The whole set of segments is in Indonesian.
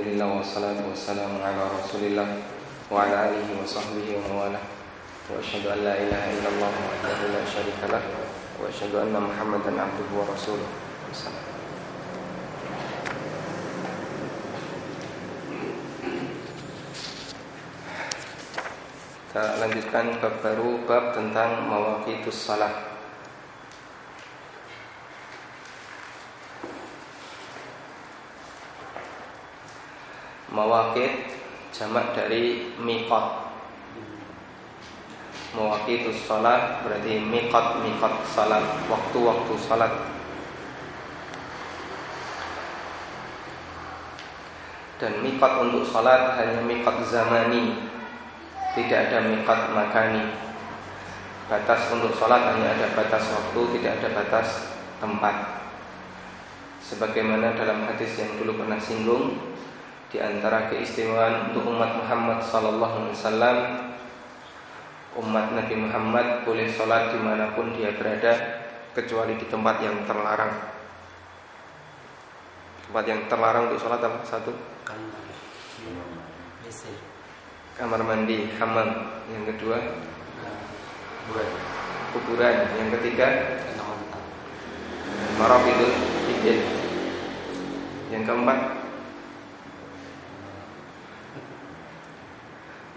Alhamdulillah wassalatu wassalamu ala Rasulillah wa ala alihi wa sahbihi wa mawala. Wa asyhadu an la ilaha illallah wahdahu la syarika lah wa asyhadu anna Muhammadan abduhu wa rasuluh. Kita lanjutkan bab baru bab tentang mawaqitus salat. Mawakit jamak dari miqat. Mawakitus salat berarti miqat miqat salat Waktu-waktu salat. Dan miqat untuk salat hanya miqat zamani. Tidak ada miqat makani Batas untuk salat hanya ada batas waktu Tidak ada batas tempat. Sebagaimana dalam hadis yang dulu pernah singgung di antara keistimewaan untuk umat Muhammad sallallahu alaihi wasallam. Umat Nabi Muhammad boleh sholat di mana pun dia berada kecuali di tempat yang terlarang. Tempat yang terlarang untuk sholat apa? Satu. Kamar mandi hamam. Yang kedua? Kuburan. Yang ketiga? Maraf itu yang keempat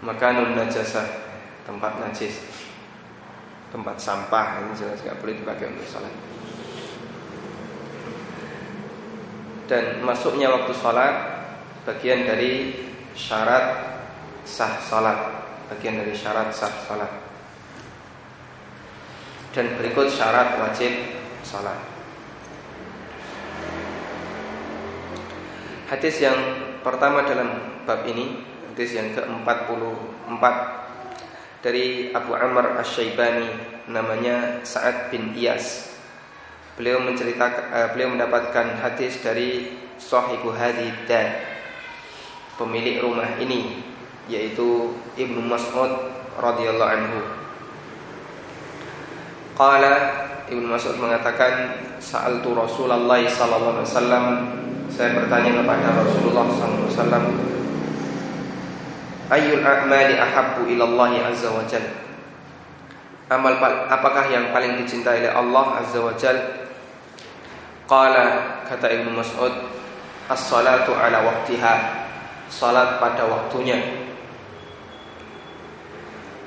makanun najasa tempat najis. Tempat sampah ini jelas nggak boleh dipakai untuk sholat. Dan masuknya waktu sholat bagian dari syarat sah sholat. Bagian dari syarat sah sholat. Dan berikut syarat wajib sholat. Hadis yang pertama dalam bab ini Hadis yang ke-44 dari Abu Amr Asy-Syaibani namanya Sa'ad bin Iyas. Beliau menceritakan uh, beliau mendapatkan hadis dari sahibu hadidah pemilik rumah ini yaitu Ibnu Mas'ud radhiyallahu anhu. Qala Ibnu Mas'ud mengatakan sa'altu Rasulullah sallallahu alaihi wasallam saya bertanya kepada Rasulullah sallallahu alaihi wasallam Ayyul a'mali ahabbu ilallahi azza wa jal? Amal apakah yang paling dicintai oleh Allah azza wa jal? Qala kata Ibnu Mas'ud As-salatu ala waktiha Salat pada waktunya.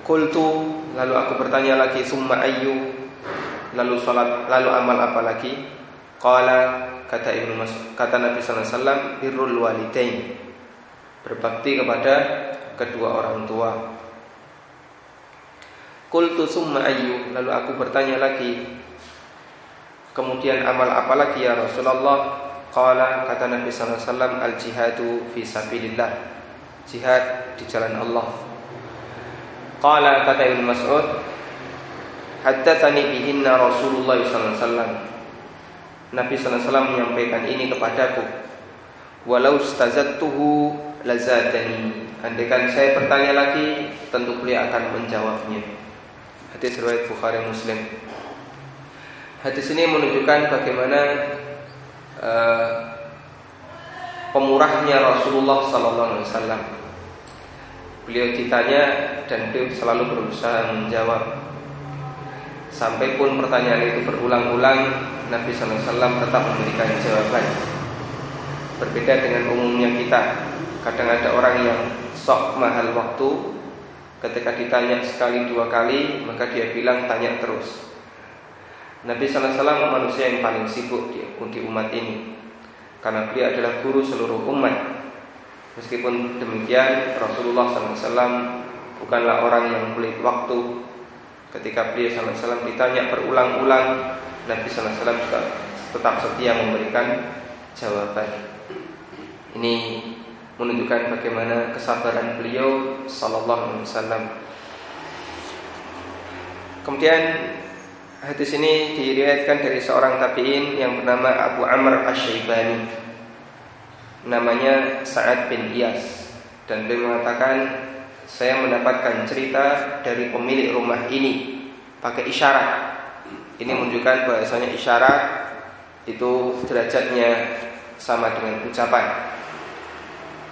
Kultu Lalu aku bertanya lagi Summa ayyu? Lalu salat Lalu amal apa lagi? Qala kata Ibnu Mas'ud Kata Nabi SAW Birrul walidain. Berbakti kepada kedua orang tua. Kultu summa ayu Lalu aku bertanya lagi. Kemudian amal apa lagi ya Rasulullah? Qala kata Nabi SAW Al jihadu fi sabilillah. Jihad di jalan Allah. Qala kata Ibn Mas'ud Haddathani bihinna Rasulullah SAW Nabi SAW menyampaikan ini kepadaku. Walau stazattuhu lazadani Andaikan saya bertanya lagi, tentu beliau akan menjawabnya. Hadis riwayat Bukhari Muslim. Hadis ini menunjukkan bagaimana uh, pemurahnya Rasulullah Wasallam. Beliau ditanya dan beliau selalu berusaha menjawab. Sampai pun pertanyaan itu berulang-ulang, Nabi Wasallam tetap memberikan jawaban. Berbeda dengan umumnya kita, kadang ada orang yang sok mahal waktu. Ketika ditanya sekali dua kali Maka dia bilang tanya terus. Nabi SAW manusia yang paling sibuk di, di umat ini. Karena beliau adalah guru seluruh umat. Meskipun demikian Rasulullah SAW bukanlah orang yang pelit waktu. Ketika beliau SAW ditanya berulang-ulang Nabi SAW tetap setia memberikan jawaban. Ini menunjukkan bagaimana kesabaran beliau sallallahu alaihi wasallam. Kemudian hadis ini diriwayatkan dari seorang tabi'in yang bernama Abu Amr Asy-Syaibani. Namanya Sa'ad bin Iyas dan beliau mengatakan saya mendapatkan cerita dari pemilik rumah ini pakai isyarat. Ini menunjukkan bahasanya isyarat itu derajatnya sama dengan ucapan.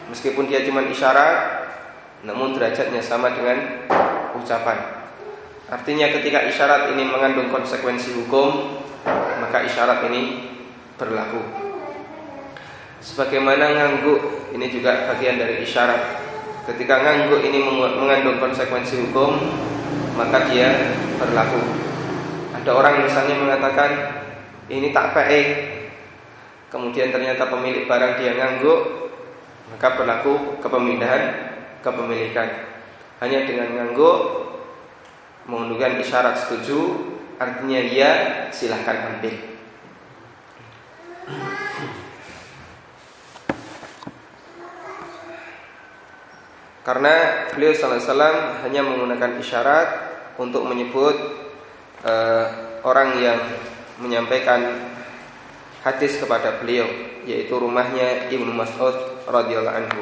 Meskipun dia cuma isyarat Namun derajatnya sama dengan ucapan. Artinya ketika isyarat ini mengandung konsekuensi hukum Maka isyarat ini berlaku. Sebagaimana ngangguk Ini juga bagian dari isyarat. Ketika ngangguk ini mengandung konsekuensi hukum Maka dia berlaku. Ada orang misalnya mengatakan Ini tak baik Kemudian ternyata pemilik barang dia ngangguk maka berlaku kepemilikan kepemilikan. Hanya dengan ngangguk mengunduhkan isyarat setuju artinya ya silahkan ambil. Karena beliau sallallahu hanya menggunakan isyarat untuk menyebut uh, orang yang menyampaikan hadis kepada beliau yaitu rumahnya Ibnu Mas'ud radhiyallahu anhu.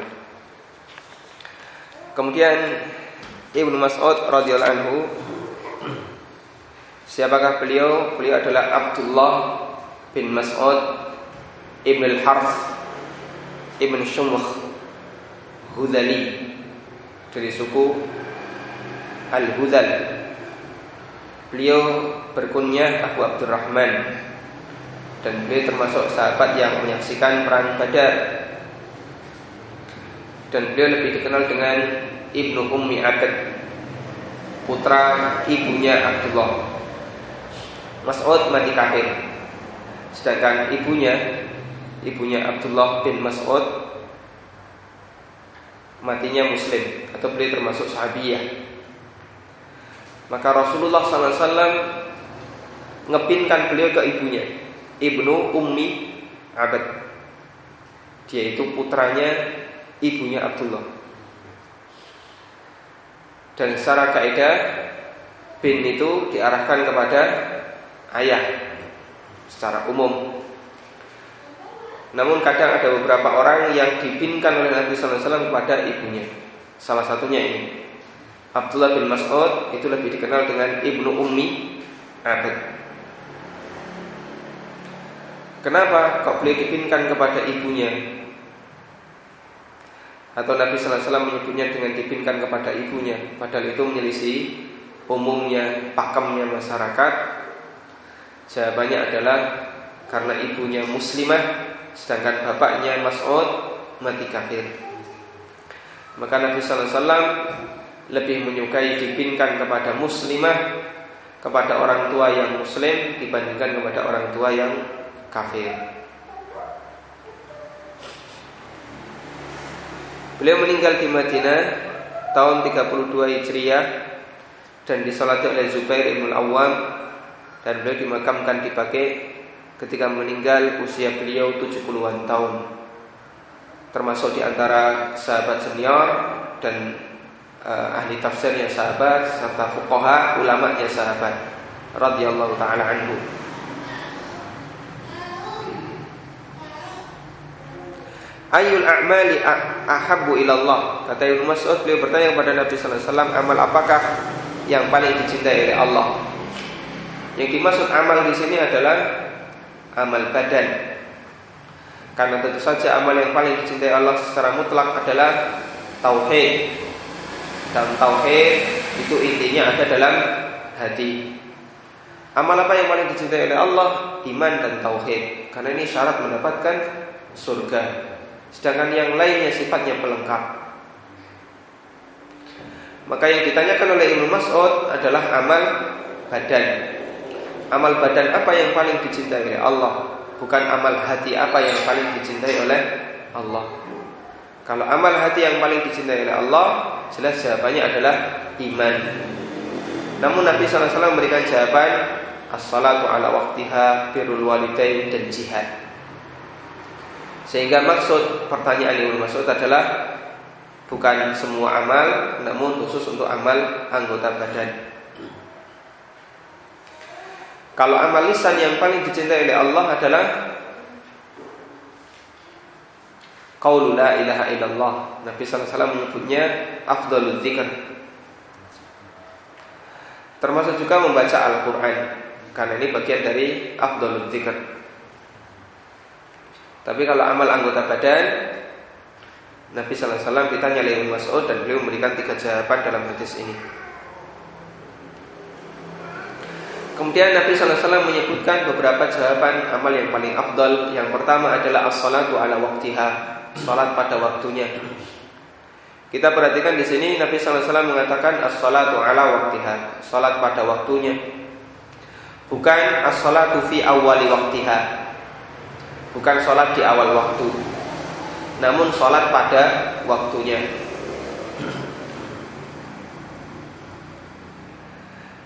Kemudian Ibnu Mas'ud radhiyallahu anhu Siapakah beliau? Beliau adalah Abdullah bin Mas'ud Ibn al-Harth Ibn Shumukh Hudali Dari suku Al-Hudal Beliau berkunyah Abu Abdurrahman Dan beliau termasuk sahabat yang menyaksikan perang Badar dan beliau lebih dikenal dengan Ibnu Ummi Abd putra ibunya Abdullah. Mas'ud mati kafir. Sedangkan ibunya ibunya Abdullah bin Mas'ud matinya muslim atau beliau termasuk sahabiyah. Maka Rasulullah SAW ngepinkan beliau ke ibunya Ibnu Ummi Abad dia itu putranya ibunya Abdullah. Dan secara kaidah bin itu diarahkan kepada ayah secara umum. Namun kadang ada beberapa orang yang dipinkan oleh Nabi Wasallam kepada ibunya. Salah satunya ini Abdullah bin Mas'ud itu lebih dikenal dengan ibnu Ummi Abid. Kenapa kok beliau dipinkan kepada ibunya? Atau Nabi Wasallam menyebutnya dengan dipinkan kepada ibunya. Padahal itu menyelisih umumnya pakemnya masyarakat. Jawabannya adalah karena ibunya muslimah Sedangkan bapaknya Mas'ud mati kafir. Maka Nabi Wasallam lebih menyukai dipinkan kepada muslimah Kepada orang tua yang muslim Dibandingkan kepada orang tua yang kafir Beliau meninggal di Madinah tahun 32 Hijriah dan disolati oleh Zubair ibn Awam dan beliau dimakamkan di Baqi ketika meninggal usia beliau 70-an tahun. Termasuk di antara sahabat senior dan uh, ahli tafsir yang sahabat serta fuqaha ulama yang sahabat radhiyallahu taala anhu. Ayul a'mali ahabbu ilallah Kata Ibnu Mas'ud beliau bertanya kepada Nabi sallallahu alaihi wasallam amal apakah yang paling dicintai oleh Allah? Yang dimaksud amal di sini adalah amal badan. Karena tentu saja amal yang paling dicintai Allah secara mutlak adalah tauhid. Dan tauhid itu intinya ada dalam hati. Amal apa yang paling dicintai oleh Allah? Iman dan tauhid. Karena ini syarat mendapatkan surga. Sedangkan yang lainnya sifatnya pelengkap. Maka yang ditanyakan oleh Ibnu Mas'ud adalah amal badan. Amal badan apa yang paling dicintai oleh Allah? Bukan amal hati apa yang paling dicintai oleh Allah. Kalau amal hati yang paling dicintai oleh Allah, jelas jawabannya adalah iman. Namun Nabi SAW memberikan jawaban As-salatu ala waktiha Birul walidain dan jihad sehingga maksud pertanyaan Ibnu Mas'ud adalah bukan semua amal namun khusus untuk amal anggota badan. Kalau amal lisan yang paling dicintai oleh Allah adalah Qaulu la ilaha illallah. Nabi SAW menyebutnya Afdalul dzikr. Termasuk juga membaca Al-Quran. Karena ini bagian dari Afdalul dzikr tapi kalau amal anggota badan Nabi Sallallahu Alaihi Wasallam ditanya oleh Mas'ud dan beliau memberikan tiga jawaban dalam hadis ini. Kemudian Nabi Wasallam menyebutkan beberapa jawaban amal yang paling afdal. Yang pertama adalah as-salatu ala waktiha, salat pada waktunya. Kita perhatikan di sini Nabi Wasallam mengatakan as-salatu ala waktiha, salat pada waktunya. Bukan as-salatu fi awali waktiha. Bukan salat di awal waktu. Namun salat pada waktunya.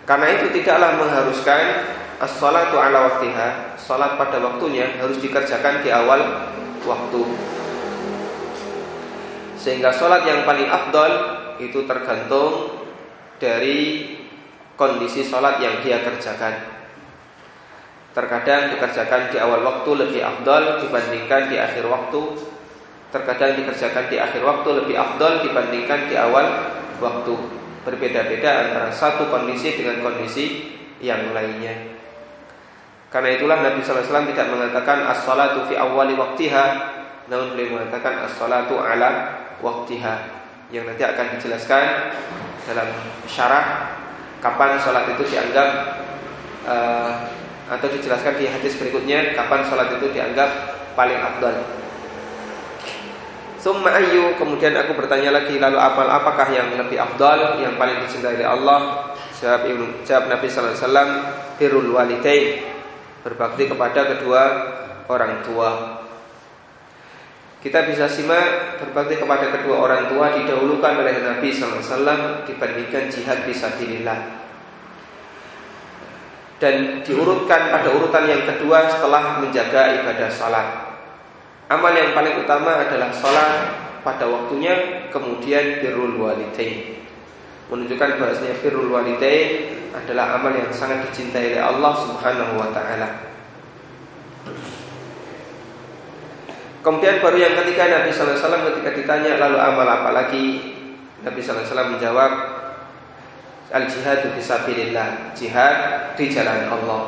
Karena itu tidaklah mengharuskan as-salatu ala waktiha, salat pada waktunya harus dikerjakan di awal waktu. Sehingga sholat yang paling afdol itu tergantung dari kondisi sholat yang dia kerjakan. Terkadang dikerjakan di awal waktu lebih afdol dibandingkan di akhir waktu. Terkadang dikerjakan di akhir waktu lebih afdol dibandingkan di awal waktu. Berbeda-beda antara satu kondisi dengan kondisi yang lainnya. Karena itulah Nabi SAW tidak mengatakan as-salatu fi awali waktiha, namun beliau mengatakan as-salatu ala waktiha yang nanti akan dijelaskan dalam syarah kapan sholat itu dianggap uh, atau dijelaskan di hadis berikutnya kapan sholat itu dianggap paling afdal. Summa ayu kemudian aku bertanya lagi lalu amal apakah yang lebih afdal yang paling dicintai oleh Allah? Jawab, jawab Nabi Sallallahu Alaihi Wasallam walidain berbakti kepada kedua orang tua. Kita bisa simak berbakti kepada kedua orang tua didahulukan oleh Nabi SAW dibandingkan jihad fisabilillah. Dan diurutkan pada urutan yang kedua setelah menjaga ibadah salat. Amal yang paling utama adalah salat pada waktunya, kemudian birrul walidain. Menunjukkan bahasanya birrul walidain adalah amal yang sangat dicintai oleh Allah Subhanahu wa taala. Kemudian baru yang ketiga Nabi Wasallam ketika ditanya lalu amal apa lagi Nabi Wasallam menjawab al jihad fisabilillah jihad di jalan Allah.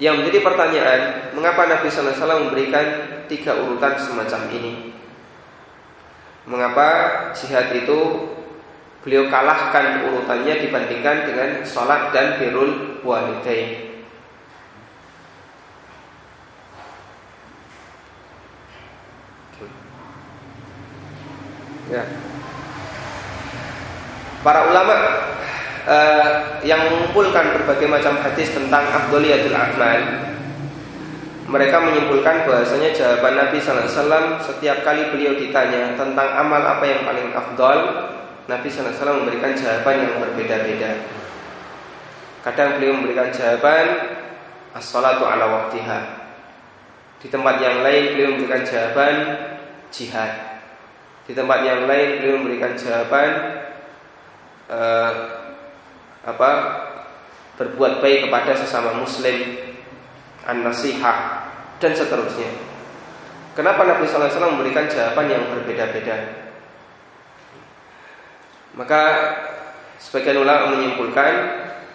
Yang menjadi pertanyaan mengapa Nabi Sallallahu Alaihi Wasallam memberikan tiga urutan semacam ini? Mengapa jihad itu beliau kalahkan urutannya dibandingkan dengan sholat dan birul walidain? Ya. Para ulama uh, yang mengumpulkan berbagai macam hadis tentang Abduliyatul Amal mereka menyimpulkan bahasanya jawaban Nabi Sallallahu Alaihi Wasallam setiap kali beliau ditanya tentang amal apa yang paling afdol, Nabi Sallallahu Alaihi Wasallam memberikan jawaban yang berbeda-beda. Kadang beliau memberikan jawaban as-salatu ala waktiha. Di tempat yang lain beliau memberikan jawaban jihad. Di tempat yang lain beliau memberikan jawaban uh, apa berbuat baik kepada sesama muslim, an-nasihah dan seterusnya. Kenapa Nabi Sallallahu Alaihi Wasallam memberikan jawaban yang berbeda-beda? Maka sebagian ulama menyimpulkan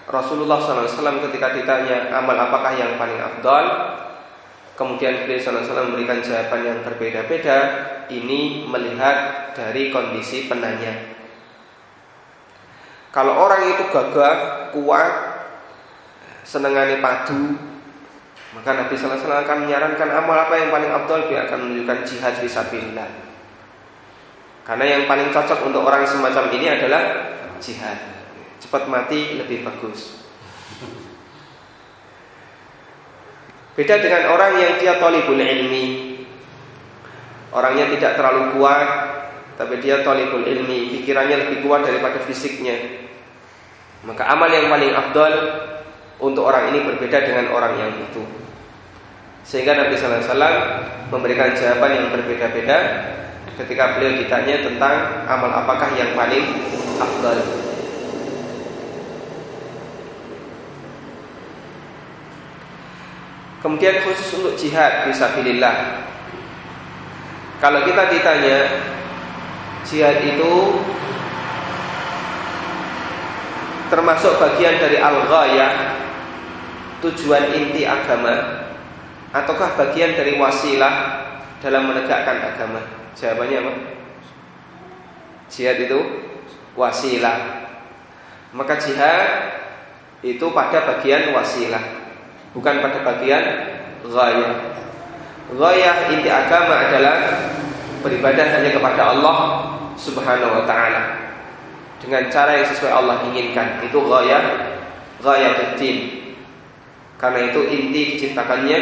Rasulullah SAW ketika ditanya amal apakah yang paling afdal Kemudian beliau SAW memberikan jawaban yang berbeda-beda Ini melihat dari kondisi penanya Kalau orang itu gagah, kuat Senengane padu Maka Nabi SAW akan menyarankan amal apa yang paling abdul Dia akan menunjukkan jihad fisabilillah Karena yang paling cocok untuk orang semacam ini adalah jihad. Cepat mati lebih bagus. Beda dengan orang yang dia tolibul ilmi. Orangnya tidak terlalu kuat Tapi dia tolibul ilmi. Pikirannya lebih kuat daripada fisiknya Maka amal yang paling afdol Untuk orang ini berbeda dengan orang yang itu Sehingga Nabi Sallallahu Alaihi Memberikan jawaban yang berbeda-beda Ketika beliau ditanya tentang Amal apakah yang paling afdol Kemudian khusus untuk jihad fisabilillah. Kalau kita ditanya jihad itu termasuk bagian dari al-ghayah tujuan inti agama ataukah bagian dari wasilah dalam menegakkan agama? Jawabannya apa? Jihad itu wasilah. Maka jihad itu pada bagian wasilah, bukan pada bagian ghayah. Ghayah inti agama adalah beribadah hanya kepada Allah Subhanahu wa taala dengan cara yang sesuai Allah inginkan. Itu ghayah ghayatul Karena itu inti diciptakannya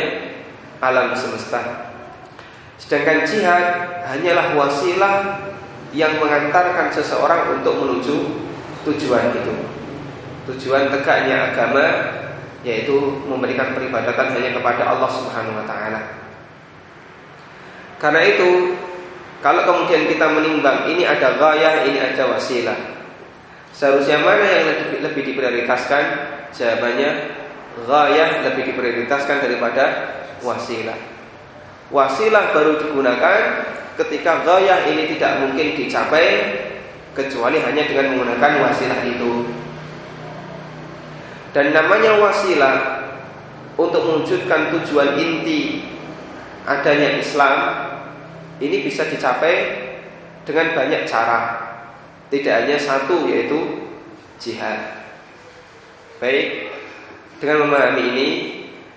alam semesta. Sedangkan jihad hanyalah wasilah yang mengantarkan seseorang untuk menuju tujuan itu. Tujuan tegaknya agama yaitu memberikan peribadatan hanya kepada Allah Subhanahu wa taala. Karena itu kalau kemudian kita menimbang ini ada gaya, ini ada wasilah. Seharusnya mana yang lebih, lebih diprioritaskan? Jawabannya gaya lebih diprioritaskan daripada wasilah. Wasilah baru digunakan ketika gaya ini tidak mungkin dicapai kecuali hanya dengan menggunakan wasilah itu. Dan namanya wasilah untuk mewujudkan tujuan inti adanya Islam ini bisa dicapai dengan banyak cara. Tidak hanya satu yaitu jihad. Baik, dengan memahami ini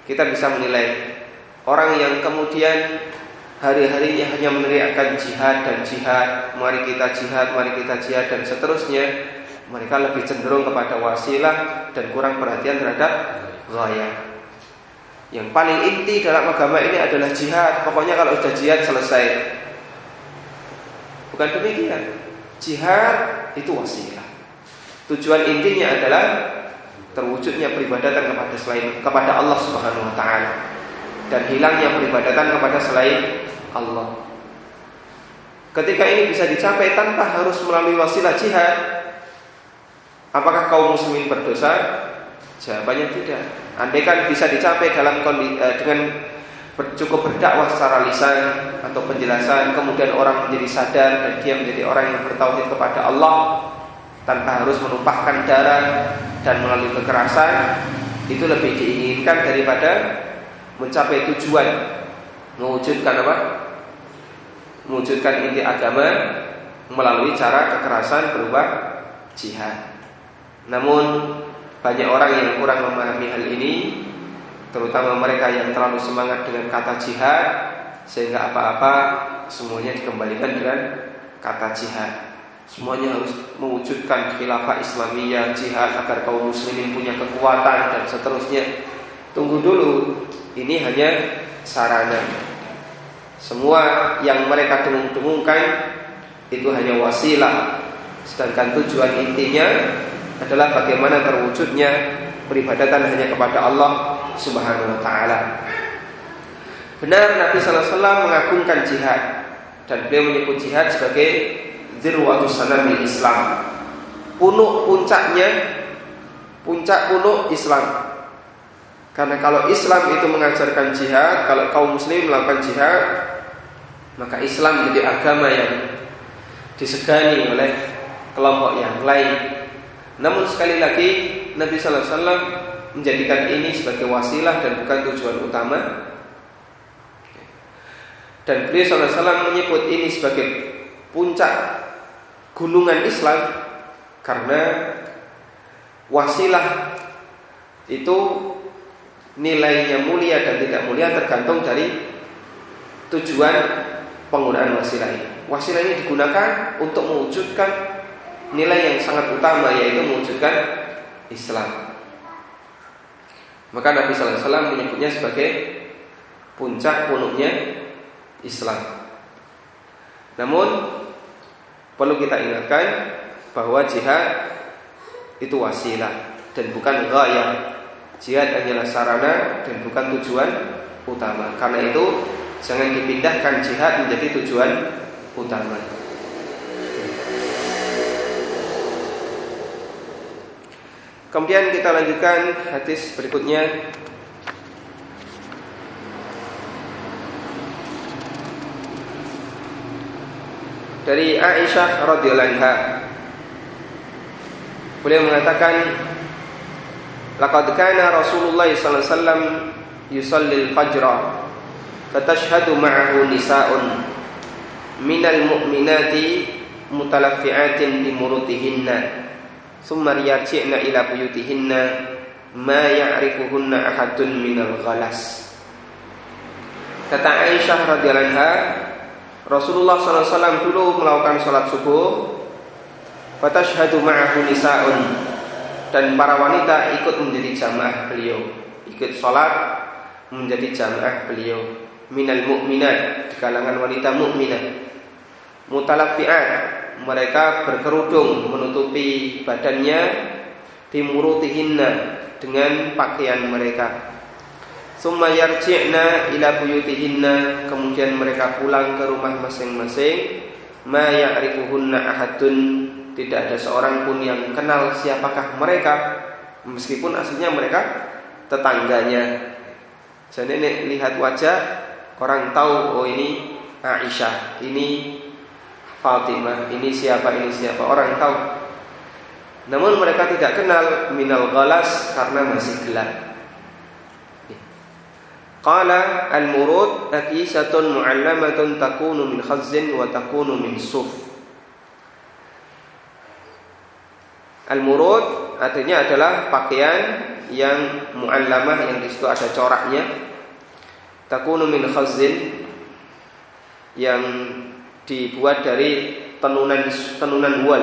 kita bisa menilai orang yang kemudian hari-harinya hanya meneriakkan jihad dan jihad, mari kita jihad, mari kita jihad dan seterusnya, mereka lebih cenderung kepada wasilah dan kurang perhatian terhadap gaya. Yang paling inti dalam agama ini adalah jihad. Pokoknya kalau sudah jihad selesai. Bukan demikian. Jihad itu wasilah. Tujuan intinya adalah terwujudnya peribadatan kepada selain kepada Allah Subhanahu wa taala dan hilangnya peribadatan kepada selain Allah. Ketika ini bisa dicapai tanpa harus melalui wasilah jihad, apakah kaum muslimin berdosa? Jawabannya tidak. Andai kan bisa dicapai dalam eh, dengan cukup berdakwah secara lisan atau penjelasan, kemudian orang menjadi sadar dan dia menjadi orang yang bertauhid kepada Allah tanpa harus menumpahkan darah dan melalui kekerasan, itu lebih diinginkan daripada mencapai tujuan mewujudkan apa? Mewujudkan inti agama melalui cara kekerasan berupa jihad. Namun banyak orang yang kurang memahami hal ini, terutama mereka yang terlalu semangat dengan kata jihad, sehingga apa-apa semuanya dikembalikan dengan kata jihad. Semuanya harus mewujudkan khilafah Islamiyah, jihad agar kaum muslimin punya kekuatan dan seterusnya. Tunggu dulu, ini hanya sarana. Semua yang mereka dengung-dengungkan itu hanya wasilah. Sedangkan tujuan intinya adalah bagaimana terwujudnya peribadatan hanya kepada Allah Subhanahu wa taala. Benar Nabi sallallahu alaihi mengagungkan jihad dan beliau menyebut jihad sebagai zirwatus sanamil Islam. Punuk puncaknya puncak punuk Islam. Karena kalau Islam itu mengajarkan jihad, kalau kaum muslim melakukan jihad, maka Islam menjadi agama yang disegani oleh kelompok yang lain. Namun sekali lagi Nabi Sallallahu Alaihi Wasallam menjadikan ini sebagai wasilah dan bukan tujuan utama. Dan beliau Wasallam menyebut ini sebagai puncak gunungan Islam karena wasilah itu nilainya mulia dan tidak mulia tergantung dari tujuan penggunaan wasilah ini. Wasilah ini digunakan untuk mewujudkan nilai yang sangat utama yaitu mewujudkan Islam. Maka Nabi Wasallam menyebutnya sebagai puncak punuknya Islam. Namun perlu kita ingatkan bahwa jihad itu wasilah dan bukan gaya Jihad hanyalah sarana dan bukan tujuan utama. Karena itu jangan dipindahkan jihad menjadi tujuan utama. Kemudian kita lanjutkan hadis berikutnya dari Aisyah radhiyallahu anha. Beliau mengatakan Laqad kana Rasulullah sallallahu alaihi wasallam yusalli al-fajr fatashhadu ma'ahu nisa'un minal mu'minati mutalaffi'atin bi murutihinna thumma yarji'na ila buyutihinna ma ya'rifuhunna ahadun minal ghalas. Kata Aisyah radhiyallahu anha Rasulullah SAW dulu melakukan sholat subuh Fatashhadu ma'ahu nisa'un. Dan para wanita ikut menjadi jamaah beliau Ikut sholat menjadi jamaah beliau. Minal mu'minat Di kalangan wanita mu'minat Mutalafi'at Mereka berkerudung menutupi badannya Bimurutihinna Dengan pakaian mereka. Summa yarji'na ila buyutihinna. Kemudian mereka pulang ke rumah masing-masing. Ma ya'rifuhunna ahadun. Tidak ada seorang pun yang kenal siapakah mereka Meskipun aslinya mereka tetangganya. Jadi ini lihat wajah Orang tahu oh ini Aisyah Ini Fatimah Ini siapa ini siapa Orang tahu Namun mereka tidak kenal Minal galas karena masih gelap Qala al-murud akisatun mu'allamatun takunu min khazzin wa takunu min suf. Al-murud artinya adalah pakaian yang mu'allamah yang di situ ada coraknya. Takunu min khazzin yang dibuat dari tenunan tenunan wol.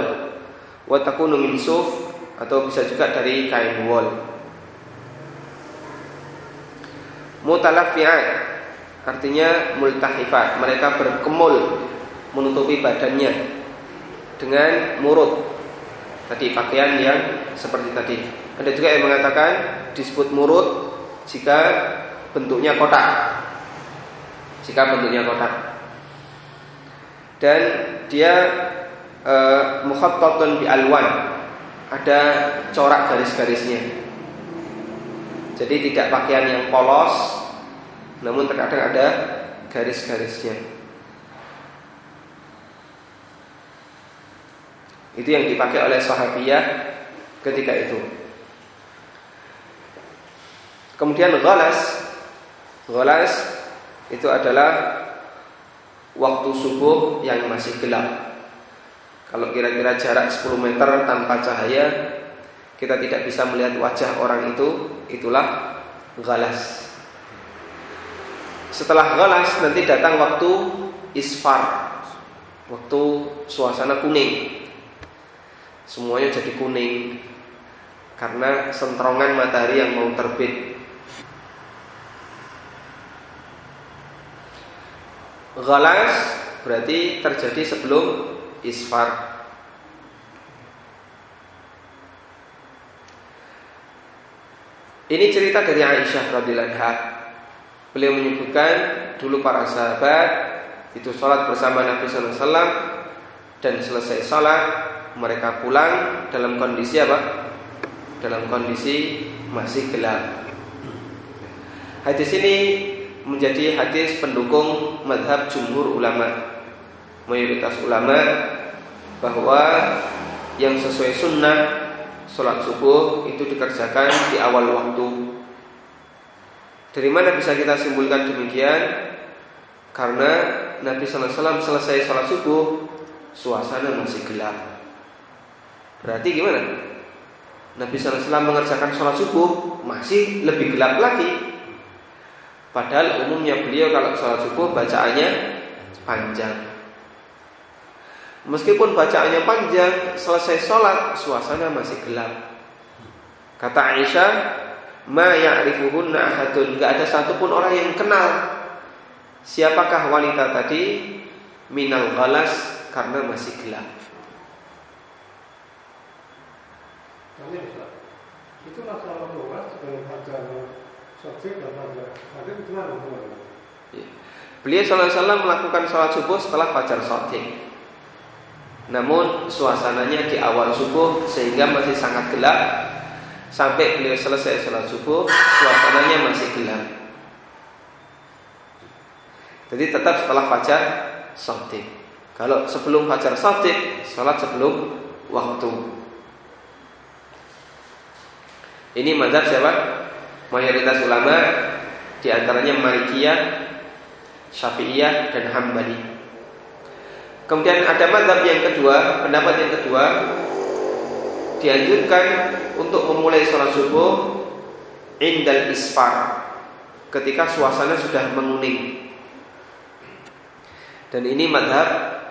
Wa min atau bisa juga dari kain wol. Mutalafiat artinya multahifat. Mereka berkemul menutupi badannya dengan murut. Tadi pakaian yang seperti tadi. Ada juga yang mengatakan disebut murut jika bentuknya kotak. Jika bentuknya kotak dan dia e, mukhattatun bi alwan. Ada corak garis-garisnya. Jadi tidak pakaian yang polos Namun terkadang ada garis-garisnya. Itu yang dipakai oleh sahabiyah ketika itu. Kemudian ghalas. Ghalas itu adalah Waktu subuh yang masih gelap Kalau kira-kira jarak 10 meter tanpa cahaya kita tidak bisa melihat wajah orang itu, itulah galas. Setelah galas nanti datang waktu isfar, waktu suasana kuning. Semuanya jadi kuning karena sentrongan matahari yang mau terbit. Galas berarti terjadi sebelum isfar. Ini cerita dari Aisyah radhiyallahu. Beliau menyebutkan dulu para sahabat itu sholat bersama Nabi Wasallam dan selesai sholat mereka pulang dalam kondisi apa? Dalam kondisi masih gelap. Hadis ini menjadi hadis pendukung madhab jumhur ulama mayoritas ulama bahwa yang sesuai sunnah sholat subuh itu dikerjakan di awal waktu. Dari mana bisa kita simpulkan demikian? Karena Nabi SAW selesai sholat subuh, suasana masih gelap. Berarti gimana? Nabi SAW mengerjakan sholat subuh masih lebih gelap lagi. Padahal umumnya beliau kalau sholat subuh bacaannya panjang. Meskipun bacaannya panjang, selesai sholat suasana masih gelap. Kata Aisyah, ma ya'rifuhunna ahadun, enggak ada satupun orang yang kenal siapakah wanita tadi minal galas karena masih gelap. Itu masalah doa iya. Beliau SAW melakukan sholat subuh setelah fajar sotik. Namun suasananya di awal subuh sehingga masih sangat gelap Sampai beliau selesai sholat subuh Suasananya masih gelap Jadi tetap setelah fajar Sotik Kalau sebelum fajar sotik Sholat sebelum waktu Ini mazhab siapa? Mayoritas ulama Di antaranya Malikiyah Syafi'iyah dan Hambali. Kemudian ada madhab yang kedua, pendapat yang kedua dianjurkan untuk memulai sholat subuh indal isfar ketika suasana sudah menguning. Dan ini madhab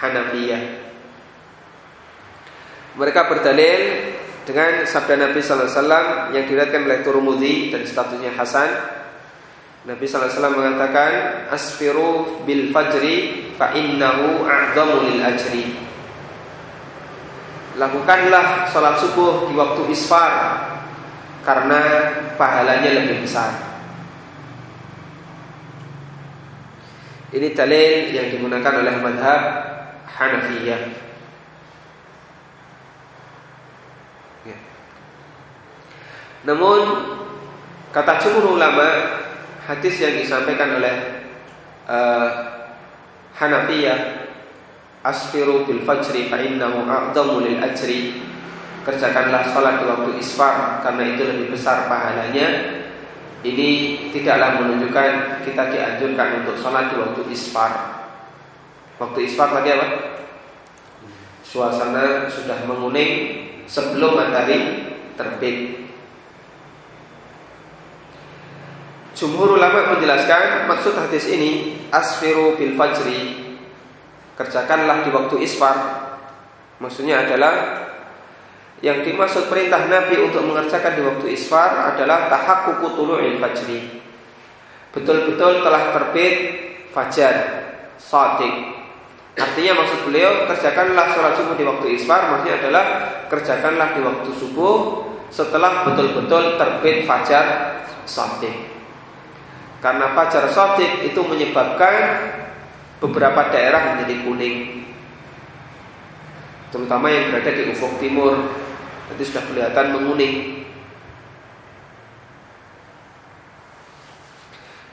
Hanafiyah. Mereka berdalil dengan sabda Nabi Sallallahu Alaihi Wasallam yang diriwayatkan oleh Turmudi dan statusnya Hasan. Nabi Sallallahu Alaihi Wasallam mengatakan, "Asfiru bil fajri fa innahu a'zamu lil ajri." Lakukanlah salat subuh di waktu isfar karena pahalanya lebih besar. Ini dalil yang digunakan oleh madhab Hanafiyah. Namun kata jumhur ulama hadis yang disampaikan oleh uh, Hanafiyah asfiru bil fajri fa innahu lil ajri. Kerjakanlah salat di waktu isfar karena itu lebih besar pahalanya. Ini tidaklah menunjukkan kita dianjurkan untuk salat di waktu isfar. Waktu isfar tadi apa? Suasana sudah menguning sebelum matahari terbit Jumhur ulama menjelaskan maksud hadis ini asfiru bil fajri. Kerjakanlah di waktu isfar. Maksudnya adalah yang dimaksud perintah Nabi untuk mengerjakan di waktu isfar adalah tahakkuku tulu'il fajri. Betul-betul telah terbit fajar sadik artinya maksud beliau kerjakanlah sholat subuh di waktu isfar maksudnya adalah kerjakanlah di waktu subuh setelah betul-betul terbit fajar sadik karena fajar sodik itu menyebabkan beberapa daerah menjadi kuning. Terutama yang berada di ufuk timur. Nanti sudah kelihatan menguning.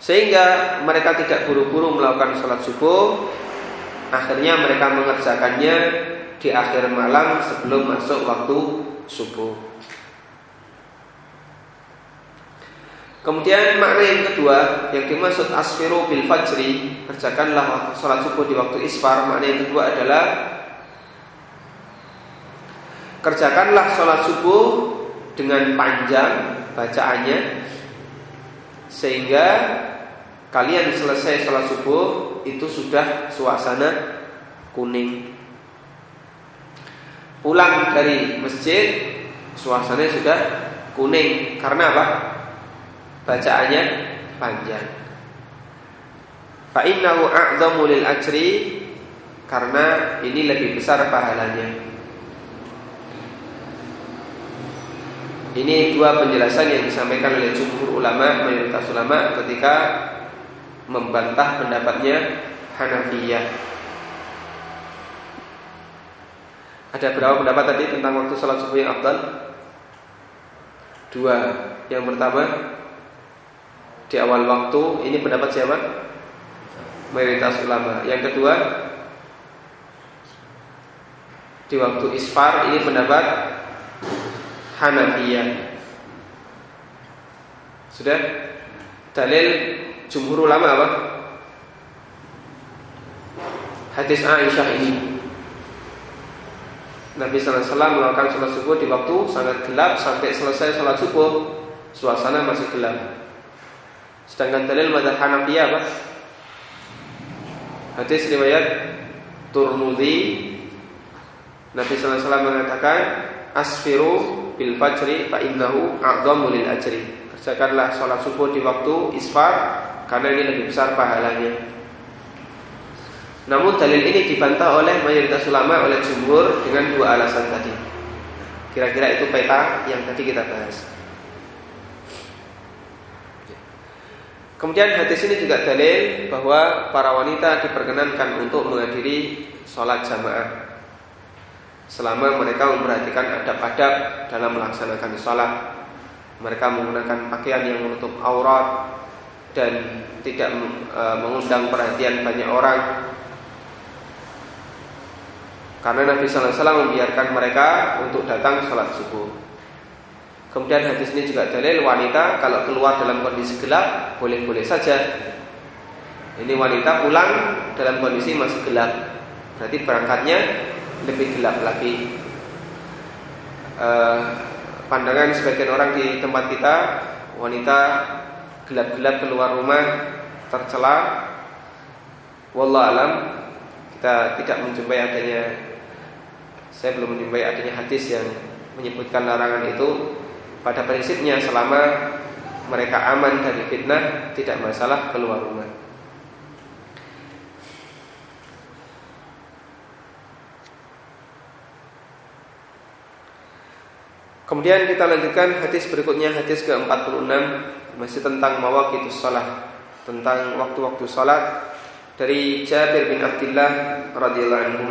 Sehingga mereka tidak buru-buru melakukan sholat subuh. Akhirnya mereka mengerjakannya di akhir malam sebelum masuk waktu subuh Kemudian makna yang kedua yang dimaksud asfiru bil fajri kerjakanlah sholat subuh di waktu isfar. Makna yang kedua adalah kerjakanlah sholat subuh dengan panjang bacaannya sehingga kalian selesai sholat subuh itu sudah suasana kuning. Pulang dari masjid suasananya sudah kuning karena apa? Bacaannya panjang. Fa innahu a'dhamu lil ajri karena ini lebih besar pahalanya. Ini dua penjelasan yang disampaikan oleh jumhur ulama, mayoritas ulama ketika membantah pendapatnya Hanafiyah. Ada berapa pendapat tadi tentang waktu salat subuh yang afdal? Dua. Yang pertama di awal waktu ini pendapat siapa? Mayoritas ulama. Yang kedua di waktu isfar ini pendapat Hanafiyah. Sudah? Dalil jumhur ulama apa? Hadis Aisyah ini. Nabi Wasallam melakukan sholat subuh di waktu sangat gelap sampai selesai sholat subuh suasana masih gelap. Sedangkan dalil madzhab Hanafi apa? Hadis riwayat Turmudi Nabi sallallahu alaihi wasallam mengatakan asfiru bil fajri fa innahu a'dhamu lil ajri. Kerjakanlah sholat subuh di waktu isfar karena ini lebih besar pahalanya. Namun dalil ini dibantah oleh mayoritas ulama oleh jumhur dengan dua alasan tadi. Kira-kira itu peta yang tadi kita bahas. Kemudian hadis ini juga dalil bahwa para wanita diperkenankan untuk menghadiri sholat jamaah selama mereka memperhatikan adab-adab dalam melaksanakan sholat. Mereka menggunakan pakaian yang menutup aurat dan tidak e, mengundang perhatian banyak orang. Karena Nabi Sallallahu Alaihi Wasallam membiarkan mereka untuk datang sholat subuh. Kemudian hadis ini juga dalil wanita kalau keluar dalam kondisi gelap boleh-boleh saja. Ini wanita pulang dalam kondisi masih gelap. Berarti berangkatnya lebih gelap lagi. Uh, pandangan sebagian orang di tempat kita wanita gelap-gelap keluar rumah tercela wallah alam kita tidak menjumpai adanya saya belum menjumpai adanya hadis yang menyebutkan larangan itu pada prinsipnya selama mereka aman dari fitnah tidak masalah keluar rumah. Kemudian kita lanjutkan hadis berikutnya hadis ke-46 masih tentang mawaqitus shalah, tentang waktu-waktu salat dari Jabir bin Abdullah radhiyallahu anhu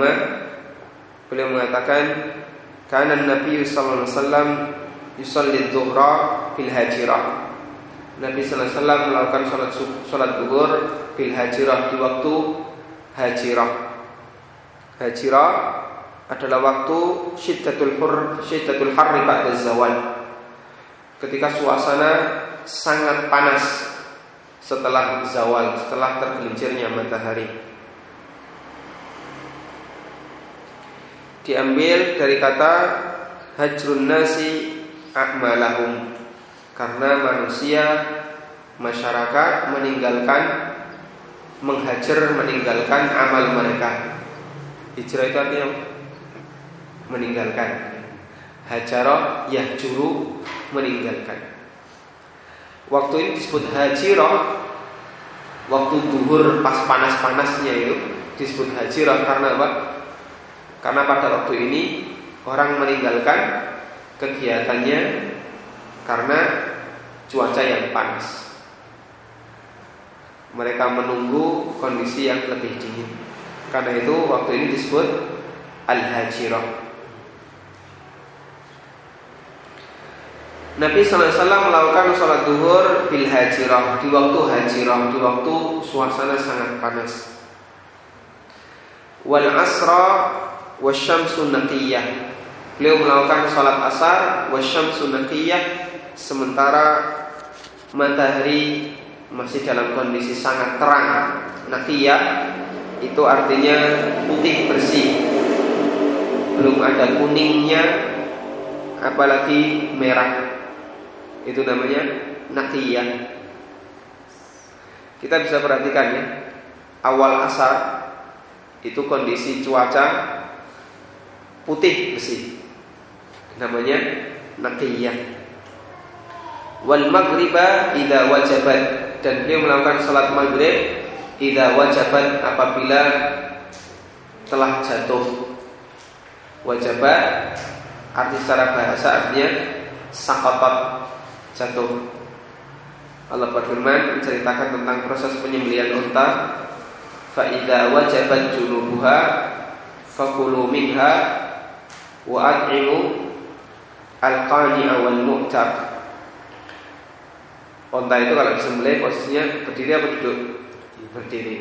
beliau mengatakan kana Nabi sallallahu alaihi wasallam yusalli dhuhra fil hajirah Nabi sallallahu alaihi wasallam melakukan salat salat zuhur fil hajirah di waktu hajirah hajirah adalah waktu syiddatul hur syiddatul harri ba'da zawal. Ketika suasana sangat panas setelah zawal, setelah tergelincirnya matahari. Diambil dari kata hajrun nasi a'malahum karena manusia masyarakat meninggalkan menghajar meninggalkan amal mereka. Hijrah itu artinya meninggalkan. Hajarah yahjuru meninggalkan. Waktu ini disebut hajirah Waktu duhur pas panas-panasnya itu disebut hajirah karena apa? Karena pada waktu ini orang meninggalkan kegiatannya karena cuaca yang panas. Mereka menunggu kondisi yang lebih dingin. Karena itu waktu ini disebut al-hajirah. Nabi SAW melakukan sholat duhur bil hajirah di waktu hajirah di waktu suasana sangat panas. Wal asra wasyamsu naqiyah. Beliau melakukan sholat asar wasyamsu naqiyah sementara matahari masih dalam kondisi sangat terang. Naqiyah itu artinya putih bersih. Belum ada kuningnya apalagi merah itu namanya nakiyah. Kita bisa perhatikan ya, awal asar itu kondisi cuaca putih bersih. Namanya nakiyah. Wal maghriba idza wajabat dan dia melakukan salat maghrib idza wajabat apabila telah jatuh. Wajabat arti secara bahasa artinya sakatat jatuh. Allah berfirman menceritakan tentang proses penyembelian unta. Faida wajabat junubuha fakulu minha wa at'imu al-qani'a wal mu'tab. Unta itu kalau disembelih posisinya berdiri apa duduk? Berdiri.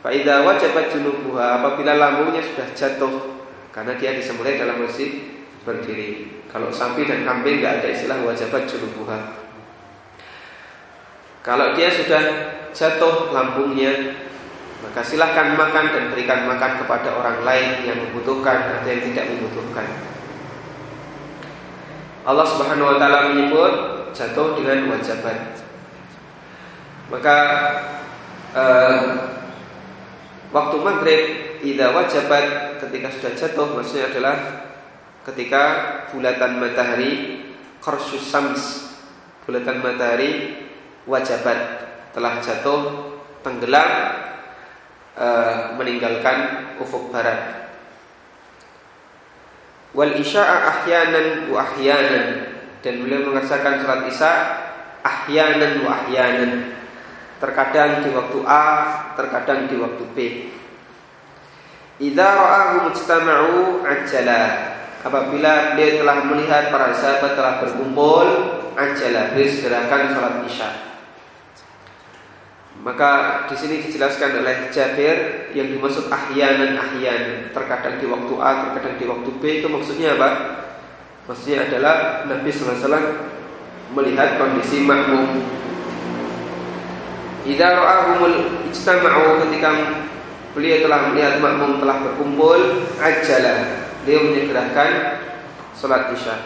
Faida wajabat junubuha apabila lambungnya sudah jatuh karena dia disembelih dalam posisi berdiri. Kalau sapi dan kambing nggak ada istilah wajibat junubuha. Kalau dia sudah jatuh lambungnya, maka silahkan makan dan berikan makan kepada orang lain yang membutuhkan atau yang tidak membutuhkan. Allah Subhanahu wa taala menyebut jatuh dengan wajibat. Maka eh, waktu maghrib tidak wajibat ketika sudah jatuh maksudnya adalah ketika bulatan matahari korsus sams bulatan matahari wajabat telah jatuh tenggelam e, meninggalkan ufuk barat wal isya'a ahyanan wa ahyanan. Dan beliau mengerjakan salat isya ahyanan wa ahyanan. Terkadang di waktu A terkadang di waktu B. Idza ra'ahu mujtama'u ajala. Apabila dia telah melihat para sahabat telah berkumpul, anjalah beliau segerakan sholat isya. Maka di sini dijelaskan oleh Jabir yang dimaksud ahyanan ahyan, terkadang di waktu A, terkadang di waktu B itu maksudnya apa? Maksudnya adalah Nabi SAW melihat kondisi makmum Idza ra'ahumul ijtama'u ketika beliau telah melihat makmum telah berkumpul, ajala. Dia menyegerakan salat Isya.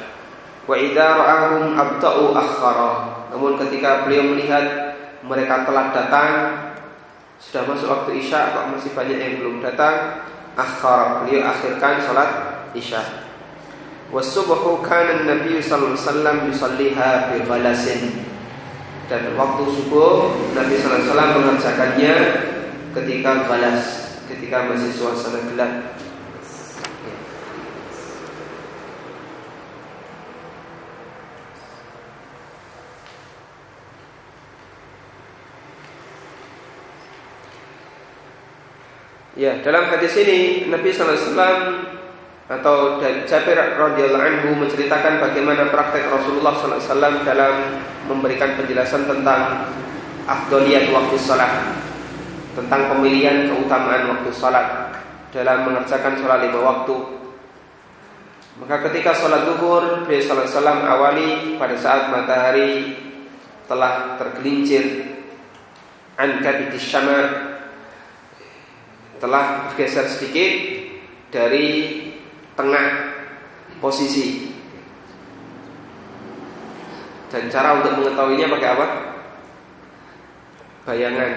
Wa idza ra'ahum abta'u akhara. Namun ketika beliau melihat mereka telah datang sudah masuk waktu Isya kok masih banyak yang belum datang, akhara. Beliau akhirkan salat Isya. Wasubhu kana Nabi sallallahu alaihi wasallam yusalliha dan waktu subuh Nabi Sallallahu Alaihi Wasallam mengerjakannya ketika balas ketika masih suasana gelap. Ya, dalam hadis ini Nabi Sallallahu Alaihi Wasallam atau dari Jabir radhiyallahu anhu menceritakan bagaimana praktek Rasulullah SAW dalam memberikan penjelasan tentang afdoliyat waktu salat, tentang pemilihan keutamaan waktu salat dalam mengerjakan sholat lima waktu. Maka ketika sholat duhur, Nabi SAW awali pada saat matahari telah tergelincir an kabitis telah bergeser sedikit dari tengah posisi. Dan cara untuk mengetahuinya pakai apa? Bayangan.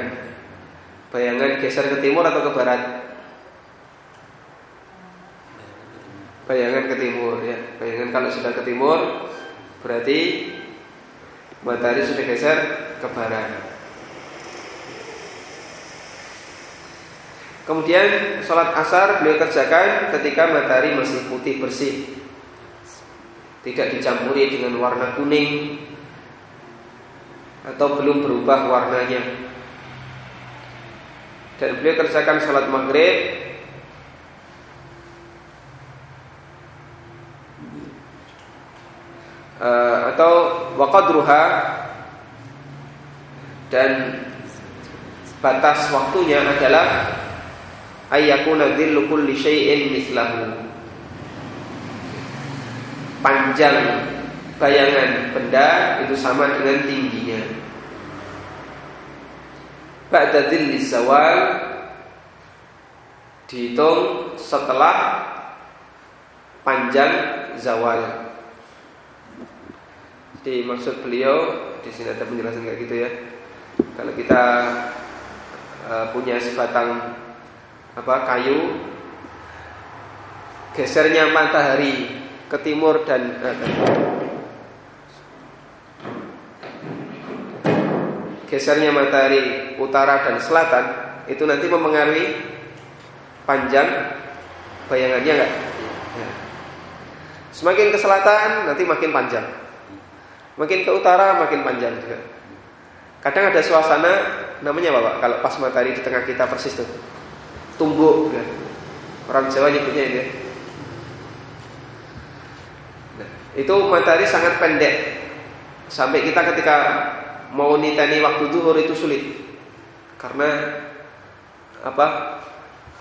Bayangan geser ke timur atau ke barat? Bayangan ke timur ya. Bayangan kalau sudah ke timur berarti matahari sudah geser ke barat. Kemudian sholat asar beliau kerjakan ketika matahari masih putih bersih. Tidak dicampuri dengan warna kuning Atau belum berubah warnanya. Dan beliau kerjakan sholat maghrib. Uh, Atau waqadruha. Dan batas waktunya adalah ayyakuna dhillu kulli syai'in mislahu. Panjang bayangan benda itu sama dengan tingginya. Ba'da dhilli zawal dihitung setelah panjang zawal. Jadi maksud beliau di sini ada penjelasan kayak gitu ya. Kalau kita uh, punya sebatang apa kayu gesernya matahari ke timur dan eh, gesernya matahari utara dan selatan itu nanti mempengaruhi panjang bayangannya enggak? Ya. Semakin ke selatan nanti makin panjang. Makin ke utara makin panjang juga. Kadang ada suasana namanya apa Pak? Kalau pas matahari di tengah kita persis tuh tumbuk ya. Orang Jawa nyebutnya itu. Nah, itu matahari sangat pendek. Sampai kita ketika mau niteni waktu duhur itu sulit. Karena apa?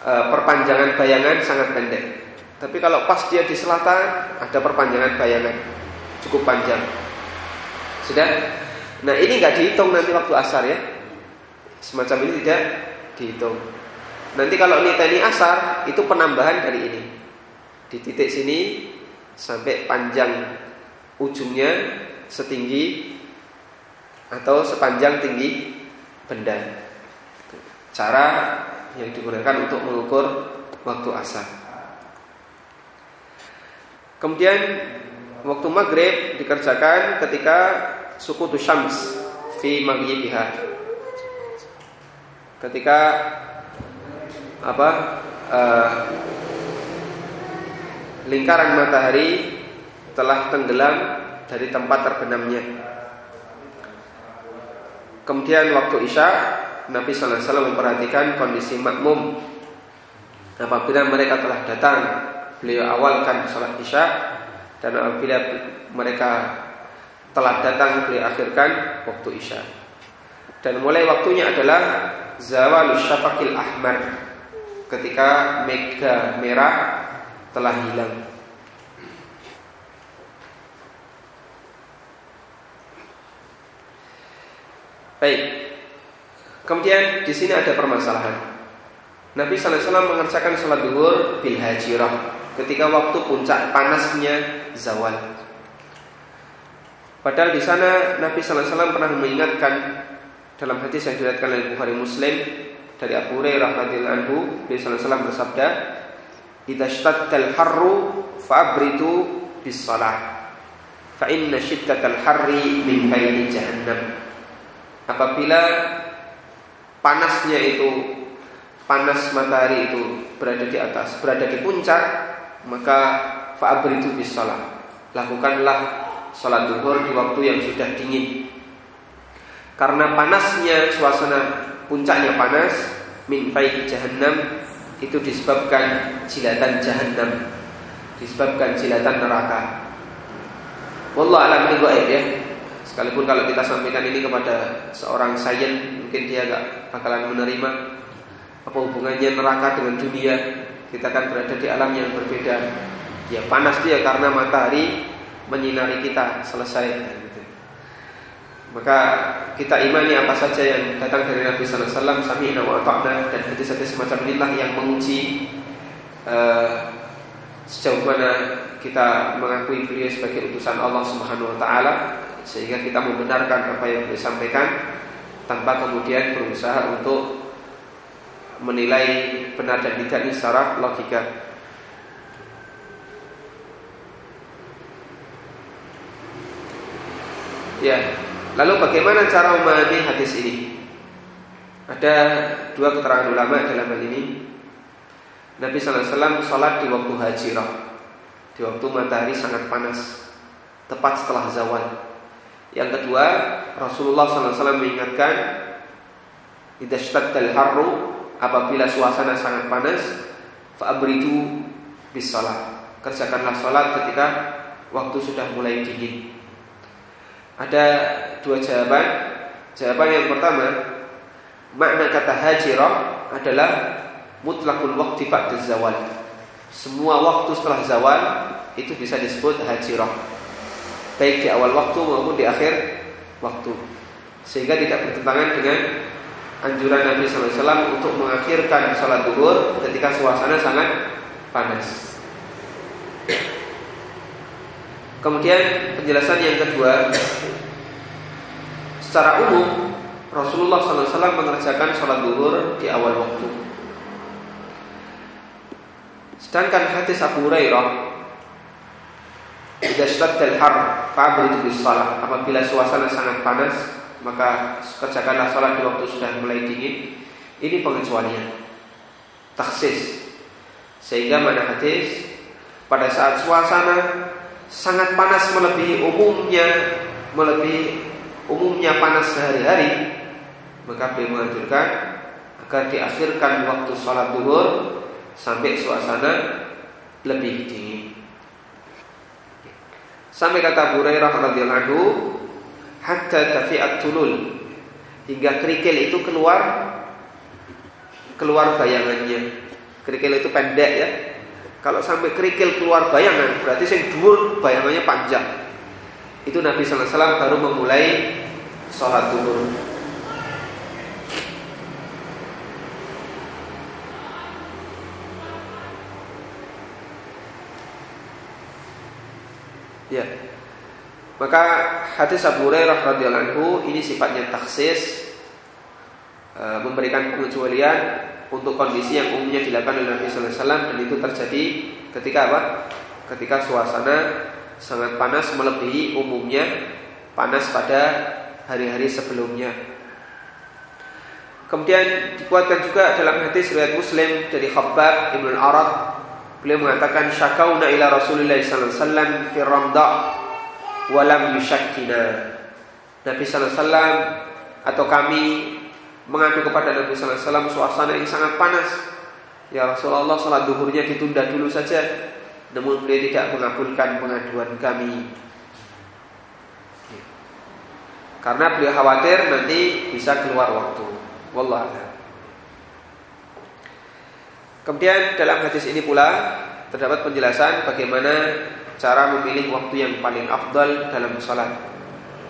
E, perpanjangan bayangan sangat pendek. Tapi kalau pas dia di selatan ada perpanjangan bayangan cukup panjang. Sudah? Nah, ini nggak dihitung nanti waktu asar ya. Semacam ini tidak dihitung. Nanti kalau niteni asar itu penambahan dari ini. Di titik sini sampai panjang ujungnya setinggi atau sepanjang tinggi benda. Cara yang digunakan untuk mengukur waktu asar. Kemudian waktu maghrib dikerjakan ketika suku syams fi maghribiha. Ketika apa uh, lingkaran matahari telah tenggelam dari tempat terbenamnya. Kemudian waktu isya Nabi Sallallahu Alaihi Wasallam memperhatikan kondisi makmum. Apabila mereka telah datang, beliau awalkan sholat isya dan apabila mereka telah datang, beliau akhirkan waktu isya. Dan mulai waktunya adalah zawal syafaqil ahmar ketika mega merah telah hilang. Baik. Kemudian di sini ada permasalahan. Nabi Wasallam mengerjakan sholat duhur bil hajirah ketika waktu puncak panasnya zawal. Padahal di sana Nabi Wasallam pernah mengingatkan dalam hadis yang diriwayatkan oleh Bukhari Muslim dari Abu Hurairah radhiyallahu anhu, Nabi Sallallahu bersabda, "Idza shtaddal harru fa'britu bis salah, fa inna shiddatal harri min baini jahannam." Apabila panasnya itu panas matahari itu berada di atas, berada di puncak, maka fa'abritu bis salat. Lakukanlah salat duhur di waktu yang sudah dingin. Karena panasnya suasana puncaknya panas, min faiki jahannam itu disebabkan jilatan jahannam, disebabkan jilatan neraka. Wallah alam ini ya. Sekalipun kalau kita sampaikan ini kepada seorang sains, mungkin dia gak bakalan menerima apa hubungannya neraka dengan dunia. Kita kan berada di alam yang berbeda. Ya panas dia karena matahari menyinari kita selesai. Maka kita imani apa saja yang datang dari Nabi Sallallahu Alaihi Wasallam, sami wa dan hadis-hadis semacam inilah yang menguji uh, sejauh mana kita mengakui beliau sebagai utusan Allah Subhanahu Wa Taala sehingga kita membenarkan apa yang disampaikan tanpa kemudian berusaha untuk menilai benar dan tidaknya secara logika. Ya, lalu bagaimana cara memahami hadis ini? Ada dua keterangan ulama dalam hal ini. Nabi Sallallahu Alaihi Wasallam sholat di waktu hajirah, di waktu matahari sangat panas, tepat setelah zawal. Yang kedua, Rasulullah SAW mengingatkan Idashtadal harru Apabila suasana sangat panas Fa'abridu bis salat Kerjakanlah salat ketika Waktu sudah mulai dingin Ada dua jawaban. Jawaban yang pertama Makna kata hajirah adalah Mutlakul waktu ba'da zawal. Semua waktu setelah zawal Itu bisa disebut hajirah. Baik di awal waktu maupun di akhir waktu. Sehingga tidak bertentangan dengan anjuran Nabi SAW untuk mengakhirkan sholat duhur ketika suasana sangat panas. Kemudian penjelasan yang kedua, secara umum Rasulullah SAW mengerjakan sholat duhur di awal waktu. Sedangkan hadis Abu Hurairah Idza dan har fa'bridu bis salat. Apabila suasana sangat panas, maka kerjakanlah salat di waktu sudah mulai dingin. Ini pengecualian. Taksis. Sehingga mana hadis pada saat suasana sangat panas melebihi umumnya melebihi umumnya panas sehari-hari maka beliau menganjurkan agar diakhirkan waktu sholat duhur sampai suasana lebih dingin. Sampai kata Abu Hurairah radhiyallahu anhu, hatta tafi'at tulul hingga kerikil itu keluar keluar bayangannya. Kerikil itu pendek ya. Kalau sampai kerikil keluar bayangan, berarti sing dhuwur bayangannya panjang. Itu Nabi sallallahu alaihi wasallam baru memulai sholat duhur. Ya. Maka hadis Abu Hurairah radhiyallahu anhu ini sifatnya taksis e, memberikan pengecualian untuk kondisi yang umumnya dilakukan oleh Nabi wasallam dan itu terjadi ketika apa? Ketika suasana sangat panas melebihi umumnya panas pada hari-hari sebelumnya. Kemudian dikuatkan juga dalam hadis riwayat Muslim dari Khabbab Ibnu Arad Beliau mengatakan syakauna ila Rasulullah sallallahu alaihi wasallam fi ramda wa lam yushakkina. Nabi sallallahu alaihi wasallam atau kami mengadu kepada Nabi sallallahu alaihi wasallam suasana yang sangat panas. Ya Rasulullah salat duhurnya ditunda dulu saja. Namun beliau tidak mengabulkan pengaduan kami. Karena beliau khawatir nanti bisa keluar waktu. Wallahu Kemudian dalam hadis ini pula terdapat penjelasan bagaimana cara memilih waktu yang paling afdal dalam sholat.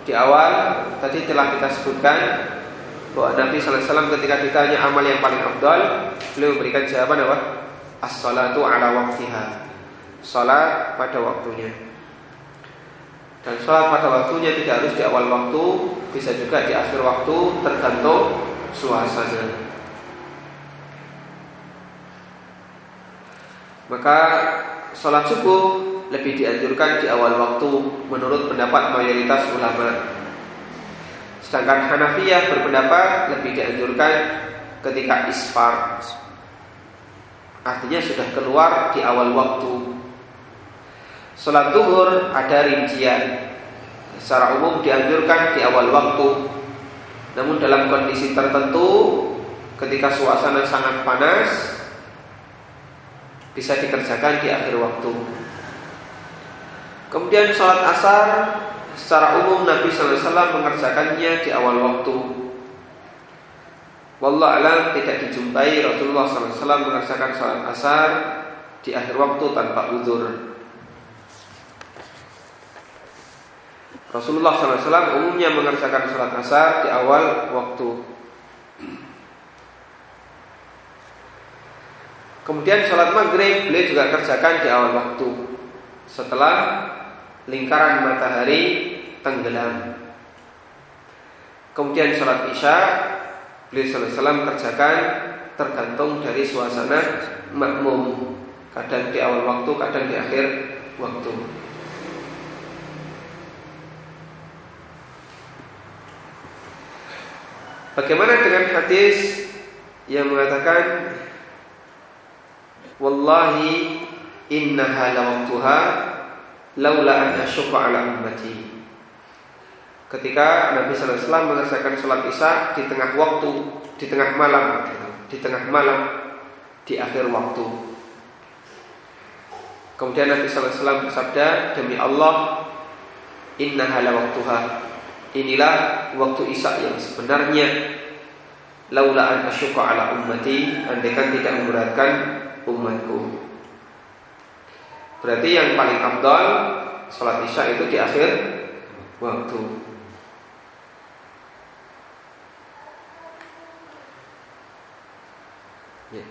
Di awal tadi telah kita sebutkan bahwa Nabi Wasallam ketika ditanya amal yang paling abdal, beliau memberikan jawaban apa? As-salatu ala waktiha. Salat pada waktunya. Dan sholat pada waktunya tidak harus di awal waktu, bisa juga di akhir waktu, tergantung suasana. Maka sholat subuh lebih dianjurkan di awal waktu menurut pendapat mayoritas ulama. Sedangkan Hanafiyah berpendapat lebih dianjurkan ketika isfar. Artinya sudah keluar di awal waktu. Sholat duhur ada rincian. Secara umum dianjurkan di awal waktu. Namun dalam kondisi tertentu ketika suasana sangat panas bisa dikerjakan di akhir waktu. Kemudian sholat asar secara umum Nabi SAW mengerjakannya di awal waktu. Wallah alam tidak dijumpai Rasulullah SAW mengerjakan sholat asar di akhir waktu tanpa udur. Rasulullah SAW umumnya mengerjakan sholat asar di awal waktu. Kemudian sholat maghrib beliau juga kerjakan di awal waktu setelah lingkaran matahari tenggelam. Kemudian sholat isya beliau salam kerjakan tergantung dari suasana makmum. Kadang di awal waktu, kadang di akhir waktu. Bagaimana dengan hadis yang mengatakan Wallahi innaha lawaktuha laula an asyqa ala ummati. Ketika Nabi sallallahu alaihi wasallam mengerjakan salat Isya di tengah waktu, di tengah malam, di tengah malam, di akhir waktu. Kemudian Nabi sallallahu alaihi wasallam bersabda, "Demi Allah, innaha lawaktuha." Inilah waktu Isya yang sebenarnya. Laula an asyqa ala ummati, andaikan tidak memberatkan umatku. Berarti yang paling abdal Sholat isya itu di akhir waktu. Ya.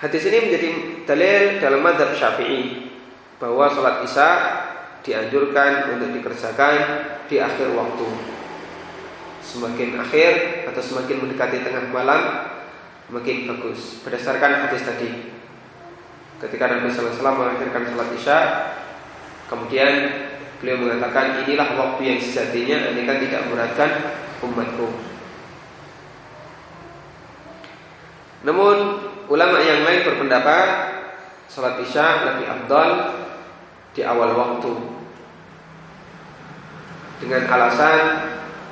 Hadis ini menjadi dalil dalam madhab syafi'i Bahwa sholat isya dianjurkan untuk dikerjakan di akhir waktu. Semakin akhir atau semakin mendekati tengah malam Makin bagus. Berdasarkan hadis tadi ketika Nabi Sallallahu Alaihi Wasallam mengakhirkan sholat isya, kemudian beliau mengatakan inilah waktu yang sejatinya kan tidak memberatkan umatku. Namun ulama yang lain berpendapat sholat isya lebih abdal di awal waktu dengan alasan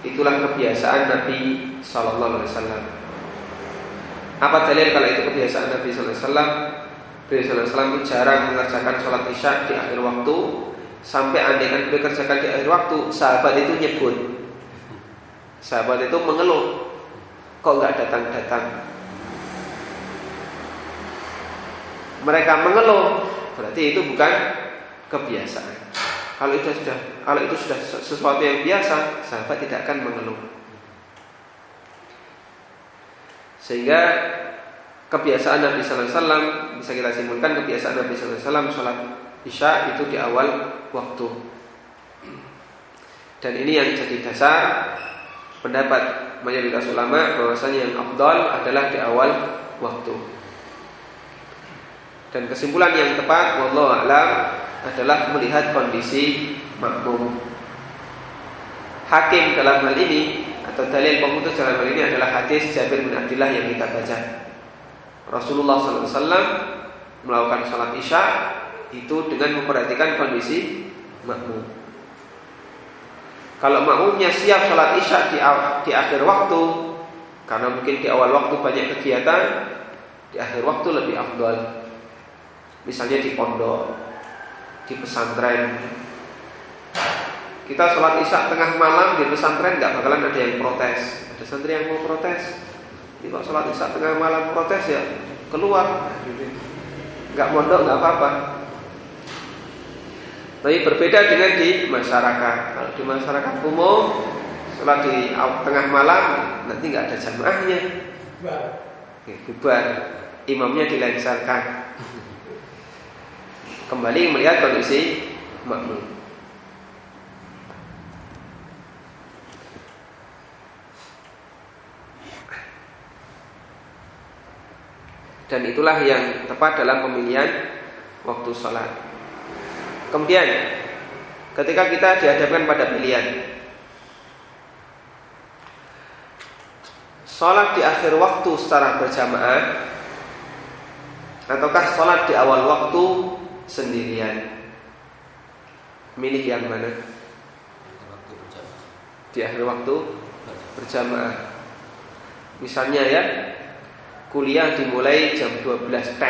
itulah kebiasaan Nabi Sallallahu Alaihi Wasallam. Apa dalil kalau itu kebiasaan Nabi Sallallahu Alaihi Wasallam? Beliau SAW jarang mengerjakan sholat isya di akhir waktu. Sampai andaikan beliau kerjakan di akhir waktu Sahabat itu nyebut. Sahabat itu mengeluh Kok nggak datang-datang? Mereka mengeluh. Berarti itu bukan kebiasaan. Kalau itu sudah kalau itu sudah sesuatu yang biasa Sahabat tidak akan mengeluh. Sehingga kebiasaan Nabi Sallallahu Alaihi Wasallam bisa kita simpulkan kebiasaan Nabi Sallallahu Alaihi Wasallam sholat isya itu di awal waktu. Dan ini yang jadi dasar pendapat mayoritas ulama bahwasanya yang abdal adalah di awal waktu. Dan kesimpulan yang tepat wallahu alam adalah melihat kondisi makmum. Hakim dalam hal ini atau dalil pemutus dalam hal ini adalah hadis Jabir bin Abdullah yang kita baca Rasulullah SAW melakukan sholat isya itu dengan memperhatikan kondisi makmum. Kalau makmumnya siap sholat isya di, di akhir waktu, karena mungkin di awal waktu banyak kegiatan, di akhir waktu lebih afdal. Misalnya di pondok, di pesantren. Kita sholat isya tengah malam di pesantren nggak bakalan ada yang protes. Ada santri yang mau protes, ini kok sholat isya tengah malam protes ya keluar, nggak mondok nggak apa-apa. Tapi berbeda dengan di masyarakat. Kalau di masyarakat umum sholat di tengah malam nanti nggak ada jamaahnya. Bubar. Imamnya dilengsarkan. Kembali melihat kondisi makmum. Dan itulah yang tepat dalam pemilihan waktu sholat. Kemudian ketika kita dihadapkan pada pilihan Sholat di akhir waktu secara berjamaah Ataukah sholat di awal waktu sendirian Milih yang mana? Di akhir waktu berjamaah Misalnya ya Kuliah dimulai jam 12 10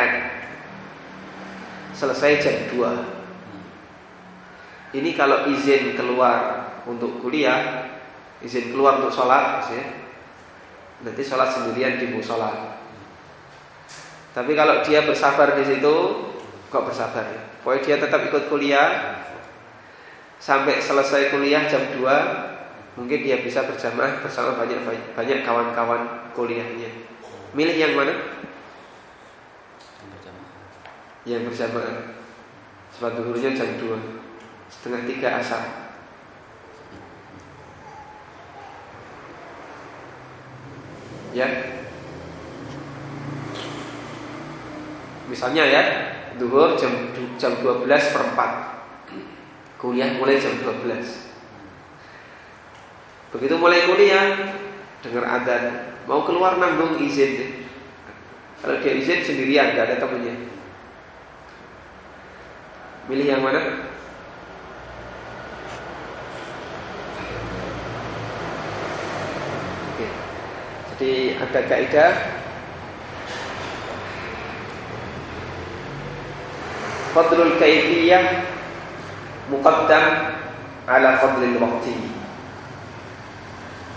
Selesai jam 2 Ini kalau izin keluar untuk kuliah Izin keluar untuk sholat ya, Nanti sholat sendirian di musola. Tapi kalau dia bersabar di situ, kok bersabar ya? Pokoknya dia tetap ikut kuliah sampai selesai kuliah jam 2 mungkin dia bisa berjamaah bersama banyak banyak kawan-kawan kuliahnya. Milih yang mana? Yang berjamaah. Sebab gurunya jam 2 setengah tiga asar. ya misalnya ya duhur jam jam 12 per 4 kuliah mulai jam 12 begitu mulai kuliah dengar adzan mau keluar nanggung izin. Kalau dia izin sendirian gak ada temennya. Milih yang mana? Jadi ada kaidah. Fadlul kaifiyah muqaddam ala fadlil waqti.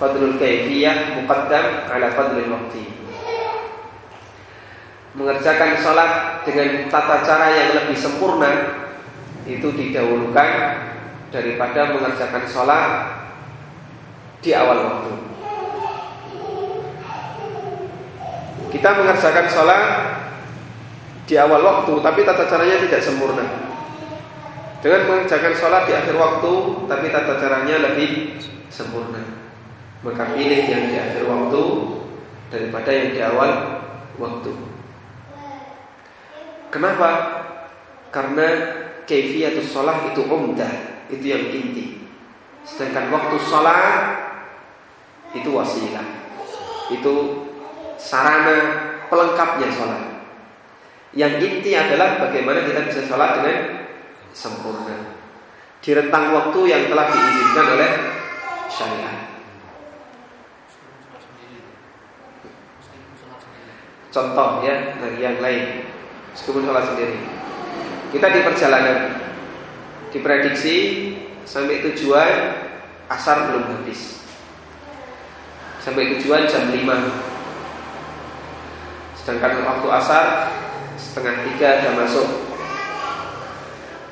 Fadlul kaifiyah muqaddam ala fadlil waqti. Mengerjakan sholat dengan tata cara yang lebih sempurna itu didahulukan daripada mengerjakan sholat di awal waktu. Kita mengerjakan sholat di awal waktu, tapi tata caranya tidak sempurna. Dengan mengerjakan sholat di akhir waktu, tapi tata caranya lebih sempurna. Maka pilih yang di akhir waktu daripada yang di awal waktu. Kenapa? Karena kaifiyatus sholat itu umdah, itu yang inti. Sedangkan waktu sholat itu wasilah, itu sarana pelengkapnya sholat. Yang inti adalah bagaimana kita bisa sholat dengan sempurna di rentang waktu yang telah diizinkan oleh syariat. Contoh ya dari yang lain, meskipun sholat sendiri. Kita di perjalanan, diprediksi sampai tujuan asar belum habis. Sampai tujuan jam 5 Sedangkan waktu asar setengah tiga sudah masuk.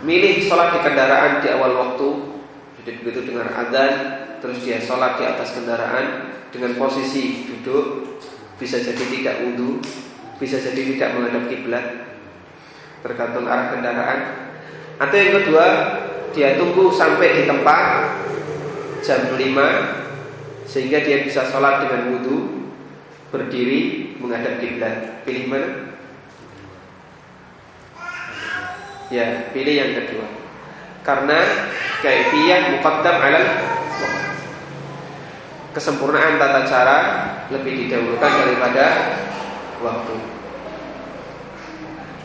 Milih sholat di kendaraan di awal waktu. Jadi begitu dengar adzan, terus dia sholat di atas kendaraan dengan posisi duduk, bisa jadi tidak wudhu, bisa jadi tidak menghadap kiblat, tergantung arah kendaraan. Atau yang kedua, dia tunggu sampai di tempat jam 5 sehingga dia bisa sholat dengan wudhu berdiri menghadap kiblat. Pilih mana? Ya, pilih yang kedua. Karena kaifiyah muqaddam alal kesempurnaan tata cara lebih didahulukan daripada waktu.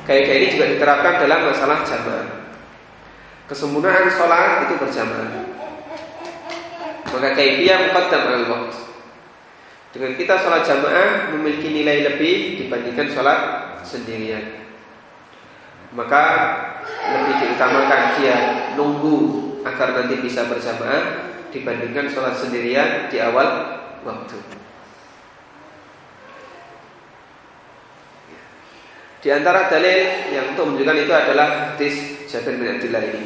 Kaidah ini juga diterapkan dalam masalah jamaah. Kesempurnaan sholat itu berjamaah. Maka kaifiyah muqaddam alal waktu. Dengan kita sholat jamaah memiliki nilai lebih dibandingkan sholat sendirian. Maka lebih diutamakan dia nunggu agar nanti bisa berjamaah dibandingkan sholat sendirian di awal waktu. Di antara dalil yang untuk menunjukkan itu adalah hadis Jabir bin Abdullah ini.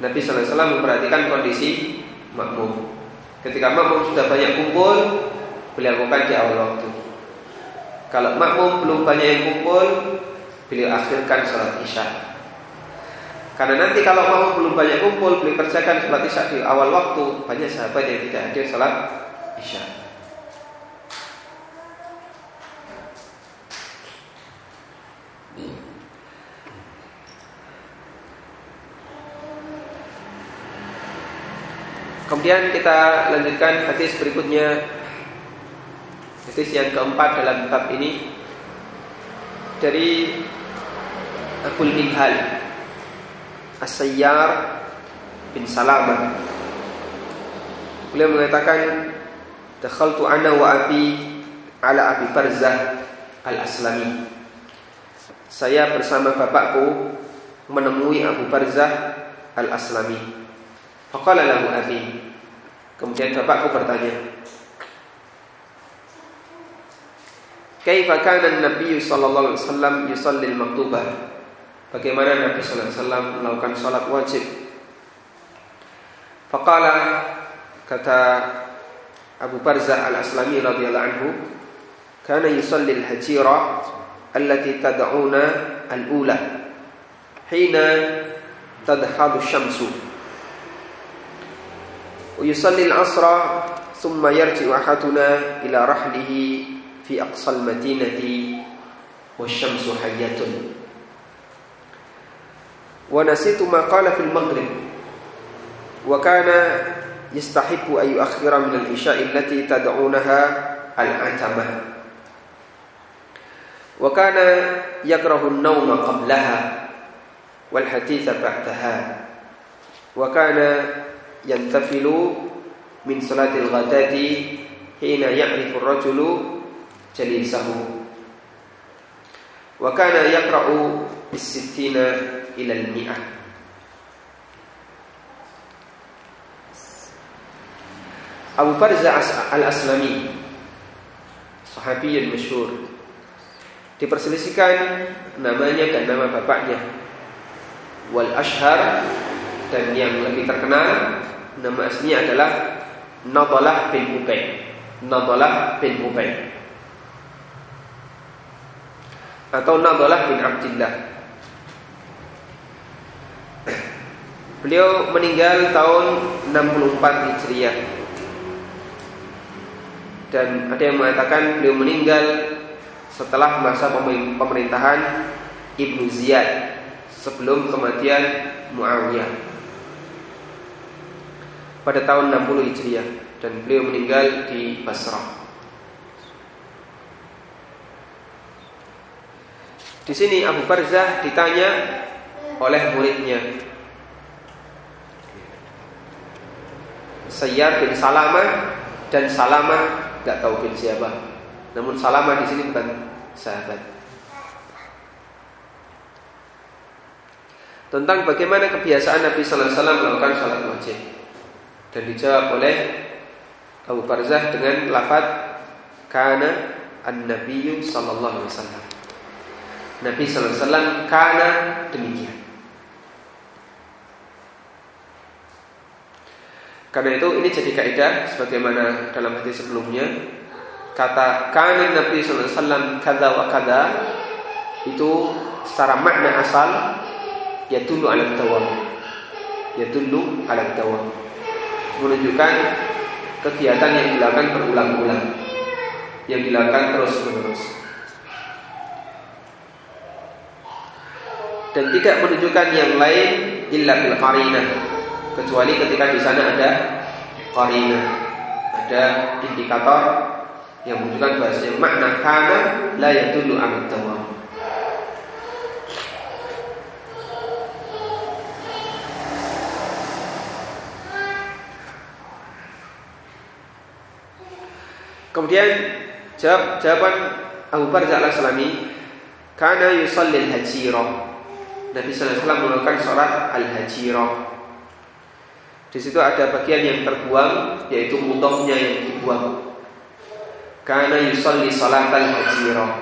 Nabi SAW memperhatikan kondisi makmum Ketika makmum sudah banyak kumpul, beliau lakukan di awal waktu. Kalau makmum belum banyak yang kumpul, beliau akhirkan sholat isya. Karena nanti kalau makmum belum banyak kumpul, beliau kerjakan sholat isya di awal waktu, banyak sahabat yang tidak hadir sholat isya. Kemudian kita lanjutkan hadis berikutnya. Hadis yang keempat dalam bab ini. Dari Abul Minhal As-Sayyar bin Salamah Beliau mengatakan Dakhaltu ana wa abi ala Abi Barzah al-Aslami. Saya bersama bapakku menemui Abu Barzah al-Aslami Faqala lahu abi. Kemudian bapakku bertanya, Kaifa kana Nabi sallallahu alaihi wasallam yusalli al-maktubah? Bagaimana Nabi sallallahu alaihi wasallam melakukan salat wajib? Faqala kata Abu Barzah Al-Aslami radhiyallahu anhu, kana yusalli al-hajira allati tad'una al-ula hina tadhhabu syamsu ويصلي العصر ثم يرجع أحدنا إلى رحله في أقصى المدينة والشمس حية. ونسيت ما قال في المغرب وكان يستحب أن يؤخر من العشاء التي تدعونها العتمة وكان يكره النوم قبلها والحديث بعدها وكان yantafilu min salatil ghadati hina ya'rifu ar-rajulu jalisahu. Wa kana yaqra'u bis-sittina ila al-mi'ah Abu Barzah al-Aslami sahabi yang masyhur diperselisihkan namanya dan nama bapaknya. Wal ashhar dan yang lebih terkenal nama aslinya adalah Nadalah bin Ubay. Nadalah bin Ubay. Atau Nadalah bin Abdullah. Beliau meninggal tahun 64 Hijriah. Dan ada yang mengatakan beliau meninggal setelah masa pemerintahan Ibnu Ziyad sebelum kematian Muawiyah pada tahun 60 Hijriah dan beliau meninggal di Basrah. Di sini Abu Barzah ditanya oleh muridnya Sayyar bin Salama dan Salama nggak tahu bin siapa. Namun Salama di sini bukan sahabat. Tentang bagaimana kebiasaan Nabi Sallallahu Alaihi Wasallam melakukan salat wajib dan dijawab oleh Abu Barzah dengan lafaz kana an-nabiyyu sallallahu alaihi wasallam. Nabi sallallahu alaihi wasallam kana demikian. Karena itu ini jadi kaidah sebagaimana dalam hadis sebelumnya kata kana Nabi sallallahu alaihi wasallam kada wa kada itu secara makna asal ya dulu ala tawam. Ya dulu ala tawam menunjukkan kegiatan yang dilakukan berulang-ulang yang dilakukan terus-menerus. Dan tidak menunjukkan yang lain illa bil qarinah kecuali ketika di sana ada qarinah ada indikator yang menunjukkan bahasanya makna kana la yadullu ala Kemudian jawab, jawaban Abu Barzah al-Aslami Kana yusallil hajirah Nabi wasallam melakukan sholat al-hajirah Di situ ada bagian yang terbuang Yaitu mudofnya yang dibuang. Kana yusalli salat al-hajirah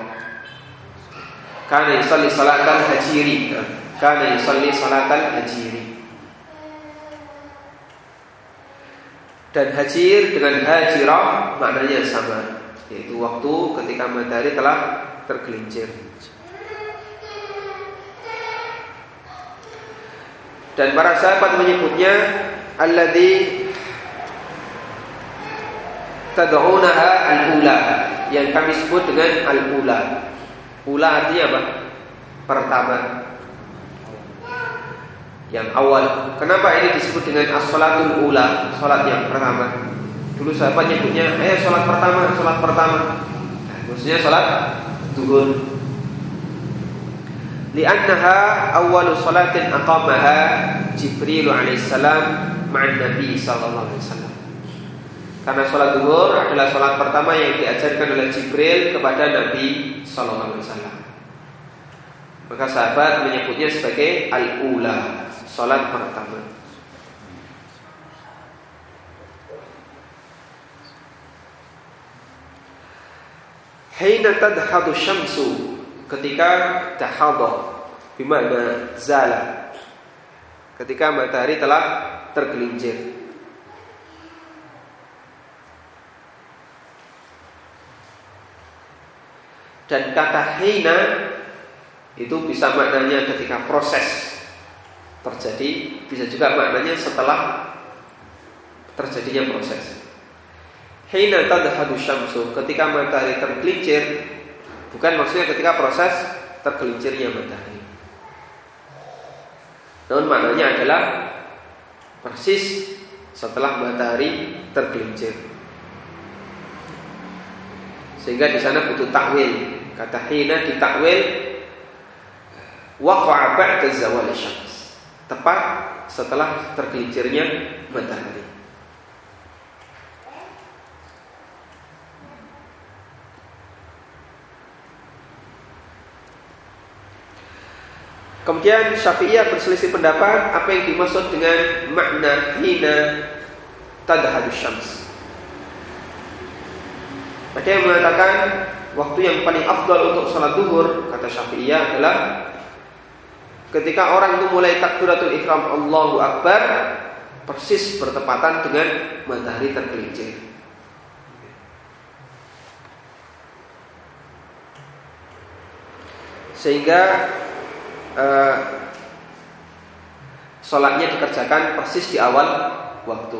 Kana yusalli salat al-hajiri. Kana yusalli salat al-hajiri Dan hajir dengan hajirah maknanya sama, yaitu waktu ketika matahari telah tergelincir. Dan para sahabat menyebutnya alladhi tad'unaha al-ula yang kami sebut dengan al-ula. Ula artinya apa? Pertama. Yang awal. Kenapa ini disebut dengan as-salatul ula, salat yang pertama? Dulu sahabat nyebutnya, "Eh, salat pertama, salat pertama." Nah, maksudnya salat zuhur. Li'annaha awwalu salatin aqamaha Jibril alaihissalam ma'an Nabi sallallahu alaihi wasallam. Karena sholat duhur adalah sholat pertama yang diajarkan oleh Jibril kepada Nabi sallallahu alaihi wasallam. Maka sahabat menyebutnya sebagai al-ula, sholat pertama. Hina tadhadu syamsu ketika tahadah bimana zala ketika matahari telah tergelincir dan kata hina itu bisa maknanya ketika proses terjadi bisa juga maknanya setelah terjadinya proses hina tadhadu syamsu ketika matahari tergelincir Bukan maksudnya ketika proses tergelincirnya matahari. Namun maknanya adalah persis setelah matahari tergelincir. Sehingga di sana butuh takwil. Kata hina ditakwil waqa'a ba'da zawal syams. Tepat setelah tergelincirnya matahari. Kemudian Syafi'iyah berselisih pendapat apa yang dimaksud dengan makna hina tadhadus syams. Ada yang mengatakan waktu yang paling afdal untuk sholat duhur kata Syafi'iyah adalah ketika orang itu mulai takbiratul ihram Allahu Akbar persis bertepatan dengan matahari tergelincir. Sehingga uh, sholatnya dikerjakan persis di awal waktu.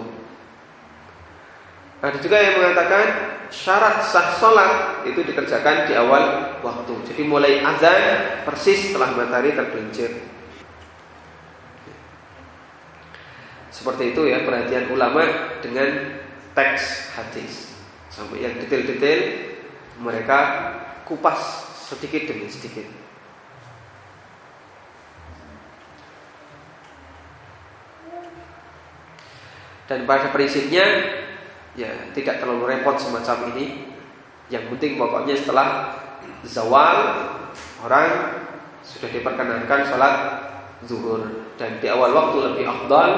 Ada juga yang mengatakan syarat sah sholat itu dikerjakan di awal waktu. Jadi mulai azan persis setelah matahari tergelincir. Seperti itu ya perhatian ulama dengan teks hadis. Sampai yang detail-detail mereka kupas sedikit demi sedikit. Dan pada prinsipnya ya tidak terlalu repot semacam ini. Yang penting pokoknya setelah zawal orang sudah diperkenankan sholat zuhur dan di awal waktu lebih afdal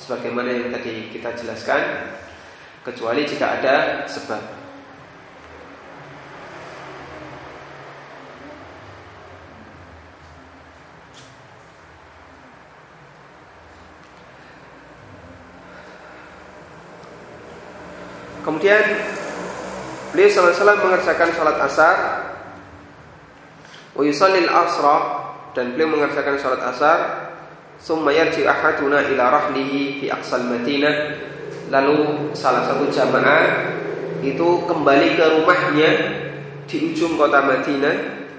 sebagaimana yang tadi kita jelaskan kecuali jika ada sebab. Kemudian beliau SAW mengerjakan salat asar. Wa yusallil asra dan beliau mengerjakan salat asar. Summa yarji ahaduna ila rahlihi fi aqsal madinah. Lalu salah satu jamaah itu kembali ke rumahnya di ujung kota Madinah.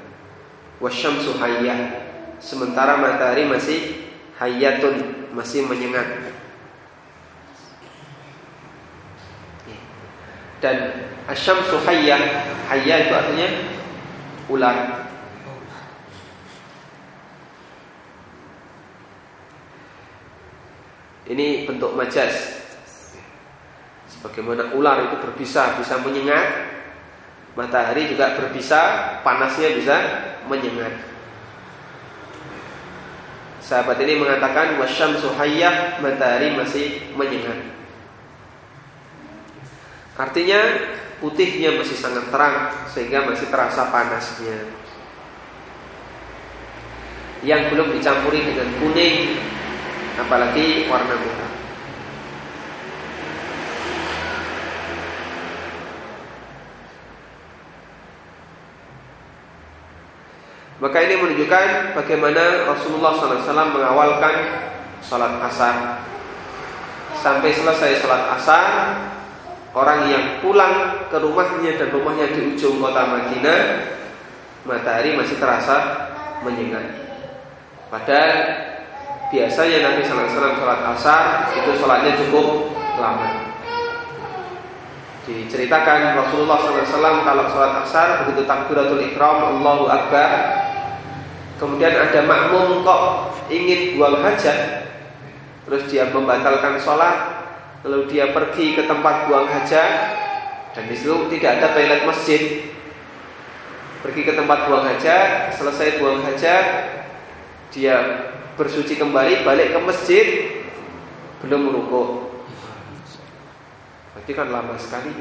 Wasyamsu hayyah. Sementara matahari masih hayyatun masih menyengat dan asyamsu hayyah hayyah itu artinya ular. Ini bentuk majas. Sebagaimana ular itu berbisa bisa menyengat matahari juga berbisa panasnya bisa menyengat. Sahabat ini mengatakan wasyamsu hayyah matahari masih menyengat Artinya putihnya masih sangat terang sehingga masih terasa panasnya. Yang belum dicampuri dengan kuning apalagi warna merah. Maka ini menunjukkan bagaimana Rasulullah SAW mengawalkan sholat asar sampai selesai sholat asar orang yang pulang ke rumahnya dan rumahnya di ujung kota Madinah matahari masih terasa menyengat. Padahal biasanya Nabi SAW sholat asar itu sholatnya cukup lama. Diceritakan Rasulullah SAW kalau sholat asar begitu takbiratul ikram Allahu Akbar Kemudian ada makmum kok ingin buang hajat Terus dia membatalkan sholat Lalu dia pergi ke tempat buang hajat Dan di situ tidak ada toilet masjid. Pergi ke tempat buang hajat Selesai buang hajat Dia bersuci kembali Balik ke masjid Belum merukuk Berarti kan lama sekali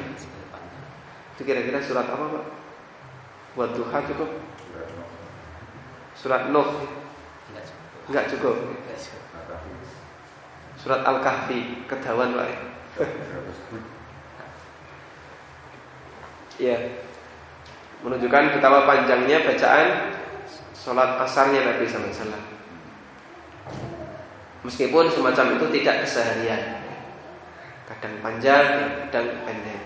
Itu kira-kira surat apa Pak? Buat duha cukup? Surat Nuh. Enggak cukup Surat Al-Kahfi Kedawan Pak. Ya. Menunjukkan betapa panjangnya bacaan Sholat asarnya Nabi SAW Meskipun semacam itu tidak keseharian. Kadang panjang, kadang pendek.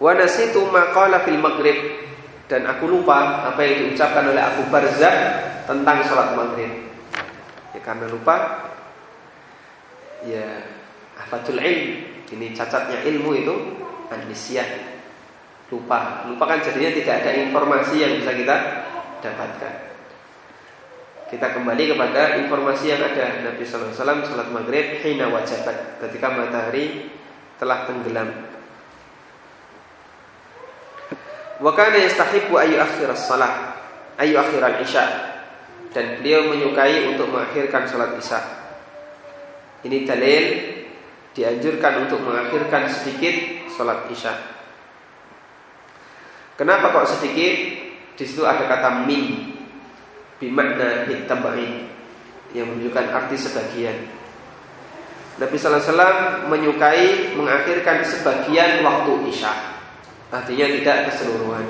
Wa nasitu maqala fil maghrib dan aku lupa apa yang diucapkan oleh Abu Barzah tentang sholat maghrib. Ya karena lupa ya ahfatul ilm. Ini cacatnya ilmu itu anisiyah lupa. Lupa kan jadinya tidak ada informasi yang bisa kita dapatkan. Kita kembali kepada informasi yang ada. Nabi Wasallam sholat maghrib hina wajabat. Ketika matahari telah tenggelam Wa kana yastahibu ayu akhir salat ayu akhir al-isya dan beliau menyukai untuk mengakhirkan salat isya. Ini dalil dianjurkan untuk mengakhirkan sedikit salat isya. Kenapa kok sedikit? Di situ ada kata min bimakna bitabain yang menunjukkan arti sebagian. Nabi Sallallahu Alaihi Wasallam menyukai mengakhirkan sebagian waktu isya. Artinya tidak keseluruhan.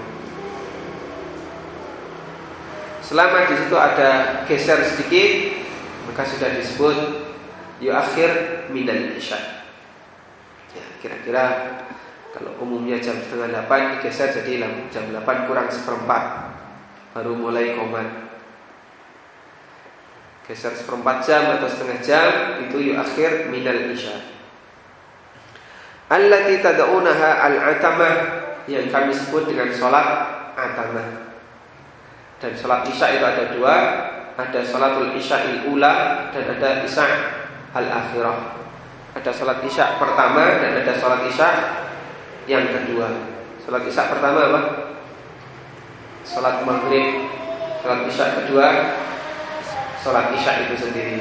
Selama di situ ada geser sedikit, maka sudah disebut akhir minal isya. Ya, kira-kira kalau umumnya jam setengah delapan digeser jadi jam delapan kurang seperempat baru mulai komat. Geser seperempat jam atau setengah jam itu akhir minal isya. Allati tad'unaha al-atamah yang kami sebut dengan sholat atamah. Dan sholat isya itu ada dua, ada sholatul isya ula dan ada isya al akhirah. Ada sholat isya pertama dan ada sholat isya yang kedua. Sholat isya pertama apa? Sholat maghrib. Sholat isya kedua, sholat isya itu sendiri.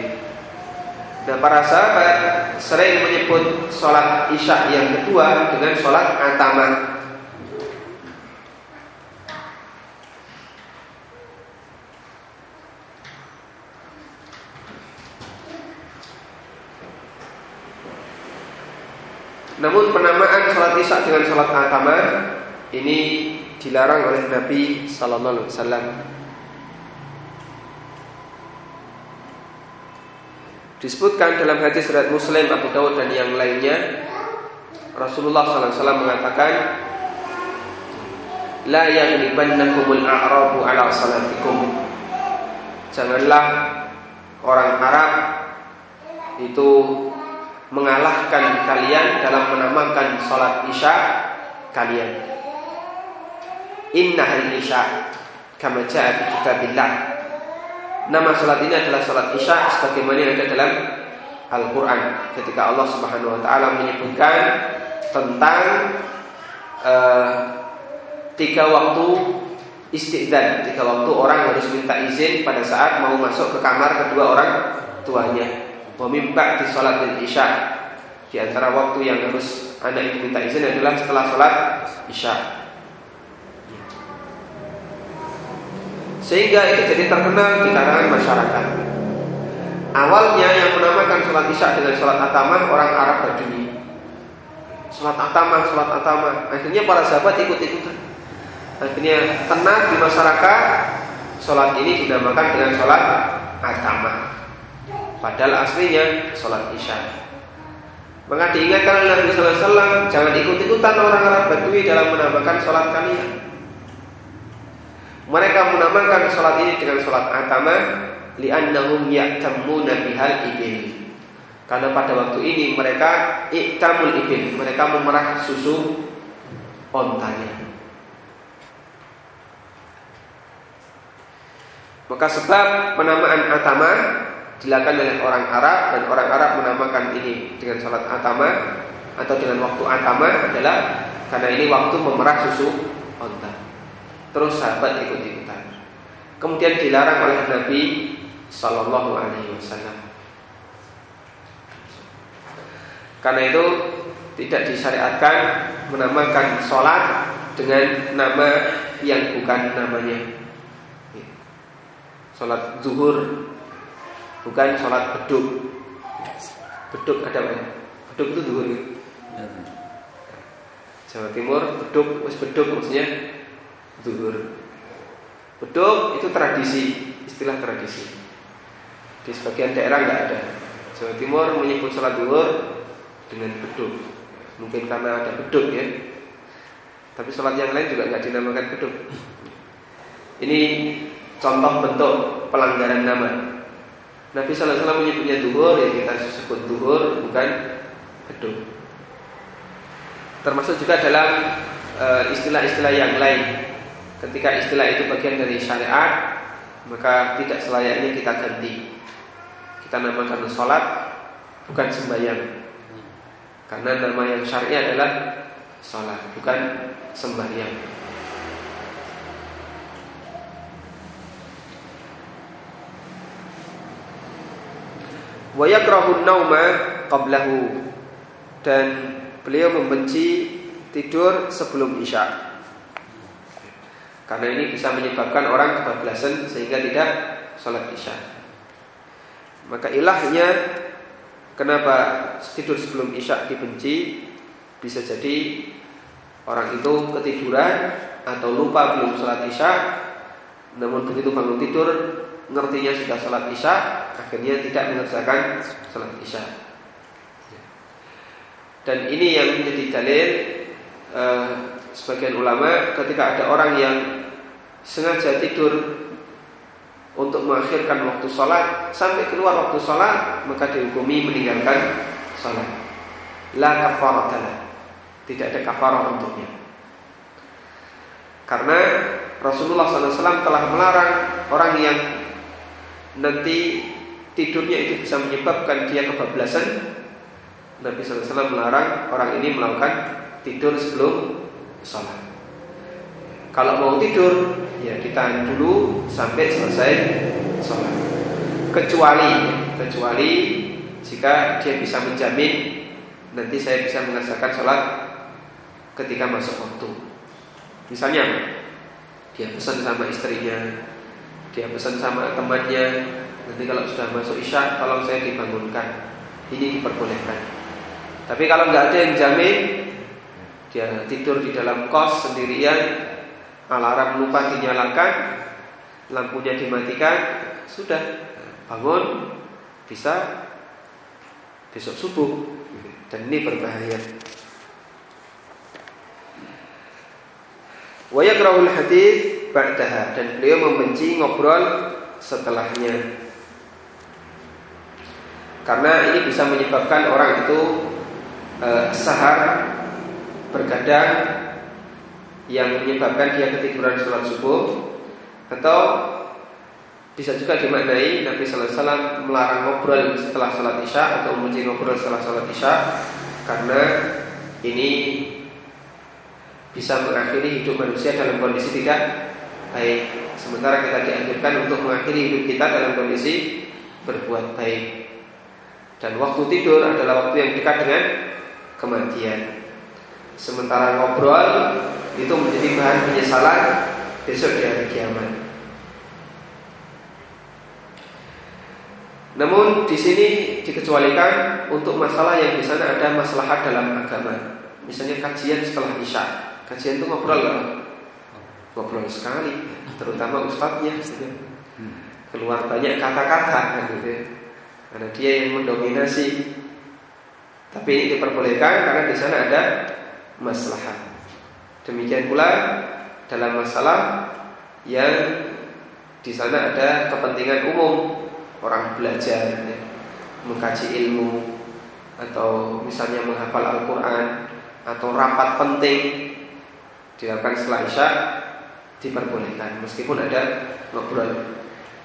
Nah para sahabat sering menyebut sholat isya yang kedua dengan sholat atamah Namun penamaan sholat isya dengan sholat atama ini dilarang oleh Nabi Sallallahu Alaihi Wasallam. Disebutkan dalam hadis riwayat Muslim, Abu Dawud dan yang lainnya, Rasulullah Sallallahu Alaihi Wasallam mengatakan, La yaghlibannakumul a'rabu ala salatikum. Janganlah orang Arab itu mengalahkan kalian dalam menamakan sholat isya kalian. Inna hari isya kama ja'a fi kitabillah. Nama sholat ini adalah sholat isya sebagaimana yang ada dalam Al-Quran ketika Allah Subhanahu Wa Taala menyebutkan tentang uh, tiga waktu istiqdan, tiga waktu orang harus minta izin pada saat mau masuk ke kamar kedua orang tuanya. Pemimpak di sholat dan isya Di antara waktu yang harus anak itu minta izin adalah setelah sholat isya Sehingga itu jadi terkenal di kalangan masyarakat Awalnya yang menamakan sholat isya dengan sholat atamah orang Arab Badui sholat atama, sholat atama. Akhirnya para sahabat ikut-ikutan. Akhirnya tenang di masyarakat, sholat ini dinamakan dengan sholat atama. Padahal aslinya sholat isya. Maka diingatkan oleh Nabi SAW Jangan ikut-ikutan orang Arab Badui dalam menambahkan sholat kalian. Mereka menamakan sholat ini dengan sholat atama Li'annahum ya'tamuna bihal ibil. Karena pada waktu ini mereka Iktamul ibil Mereka memerah susu ontanya. Maka sebab penamaan atama dilakukan oleh orang Arab dan orang Arab menamakan ini dengan salat atama atau dengan waktu atama adalah karena ini waktu memerah susu onta. Terus sahabat ikut-ikutan. Kemudian dilarang oleh Nabi Sallallahu Alaihi Wasallam. Karena itu tidak disyariatkan menamakan sholat dengan nama yang bukan namanya. Sholat zuhur bukan sholat beduk. Beduk ada apa? Beduk itu duhur. Ya? Jawa Timur beduk, wis beduk maksudnya duhur. Beduk itu tradisi, istilah tradisi. Di sebagian daerah nggak ada. Jawa Timur menyebut sholat duhur dengan beduk. Mungkin karena ada beduk ya. Tapi sholat yang lain juga nggak dinamakan beduk. Ini contoh bentuk pelanggaran nama. Nabi Wasallam menyebutnya duhur ya kita sebut duhur bukan gedung. Termasuk juga dalam eh, istilah-istilah yang lain. Ketika istilah itu bagian dari syariat, maka tidak selayaknya kita ganti. Kita namakan sholat bukan sembahyang. Karena nama yang syariat adalah sholat, bukan sembahyang. Wa nauma qablahu dan beliau membenci tidur sebelum isya. Karena ini bisa menyebabkan orang kebablasan sehingga tidak sholat isya. Maka ilahnya kenapa tidur sebelum isya dibenci bisa jadi orang itu ketiduran atau lupa belum sholat isya namun begitu bangun tidur ngertinya sudah sholat isya akhirnya tidak mengerjakan sholat isya. Dan ini yang menjadi dalil eh, sebagian ulama ketika ada orang yang sengaja tidur untuk mengakhirkan waktu sholat sampai keluar waktu sholat maka dihukumi meninggalkan sholat la kafaratalah tidak ada kafarah untuknya. Karena Rasulullah SAW telah melarang orang yang nanti tidurnya itu bisa menyebabkan dia kebablasan. Nabi SAW melarang orang ini melakukan tidur sebelum sholat. Kalau mau tidur ya ditahan dulu sampai selesai sholat. Kecuali kecuali jika dia bisa menjamin nanti saya bisa mengerjakan sholat ketika masuk waktu. Misalnya dia pesan sama istrinya dia pesan sama temannya nanti kalau sudah masuk isya tolong saya dibangunkan. Ini diperbolehkan. Tapi kalau nggak ada yang jamin dia tidur di dalam kos sendirian alarm lupa dinyalakan lampunya dimatikan sudah bangun bisa besok subuh. Dan ini berbahaya. Wa yakrahul hadis ba'daha dan beliau membenci ngobrol setelahnya. Karena ini bisa menyebabkan orang itu eh, sahar bergadang yang menyebabkan dia ketiduran sholat subuh atau bisa juga dimaknai Nabi Sallallahu Alaihi melarang ngobrol setelah sholat isya atau membenci ngobrol setelah sholat isya karena ini bisa mengakhiri hidup manusia dalam kondisi tidak baik. Sementara kita dianjurkan untuk mengakhiri hidup kita dalam kondisi berbuat baik. Dan waktu tidur adalah waktu yang dekat dengan kematian. Sementara ngobrol itu menjadi bahan penyesalan besok di hari kiamat. Namun di sini dikecualikan untuk masalah yang di sana ada masalah dalam agama misalnya kajian setelah isya. Kajian itu ngobrol kan? Ngobrol sekali, terutama ustadznya gitu. Keluar banyak kata-kata gitu. Karena dia yang mendominasi. Tapi ini diperbolehkan karena di sana ada maslahat. Demikian pula dalam masalah yang di sana ada kepentingan umum orang belajar, ya, mengkaji ilmu, atau misalnya menghafal Al-Quran atau rapat penting dilakukan setelah isya diperbolehkan meskipun ada ngobrol.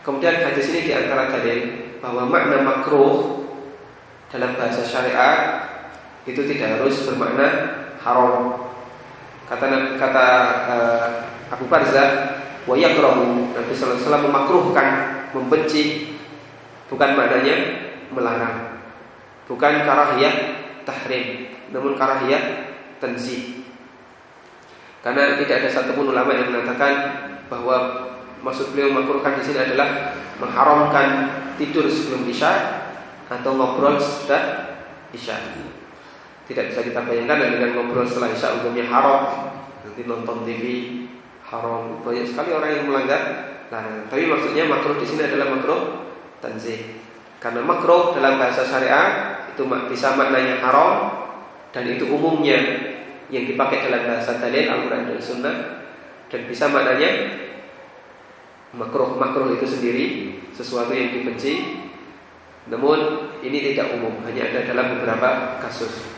Kemudian hadis ini di antara dalil bahwa makna makruh dalam bahasa syariat itu tidak harus bermakna haram. Kata kata uh, Abu Barzah wa yakrahu Nabi sallallahu alaihi memakruhkan, membenci bukan maknanya melarang. Bukan karahiyah tahrim, namun karahiyah tanzih. Karena tidak ada satupun ulama yang mengatakan bahwa maksud beliau makruhkan di sini adalah mengharamkan tidur sebelum isya atau ngobrol setelah isya. Tidak bisa kita bayangkan dengan ngobrol setelah isya umumnya haram, nanti nonton TV haram. Banyak sekali orang yang melanggar larangan. Tapi maksudnya makruh di sini adalah makruh tanzih. Karena makruh dalam bahasa syariat itu bisa maknanya haram dan itu umumnya yang dipakai dalam bahasa dalil Al-Quran dan Sunnah. Dan bisa maknanya makruh makruh itu sendiri sesuatu yang dibenci. Namun ini tidak umum hanya ada dalam beberapa kasus.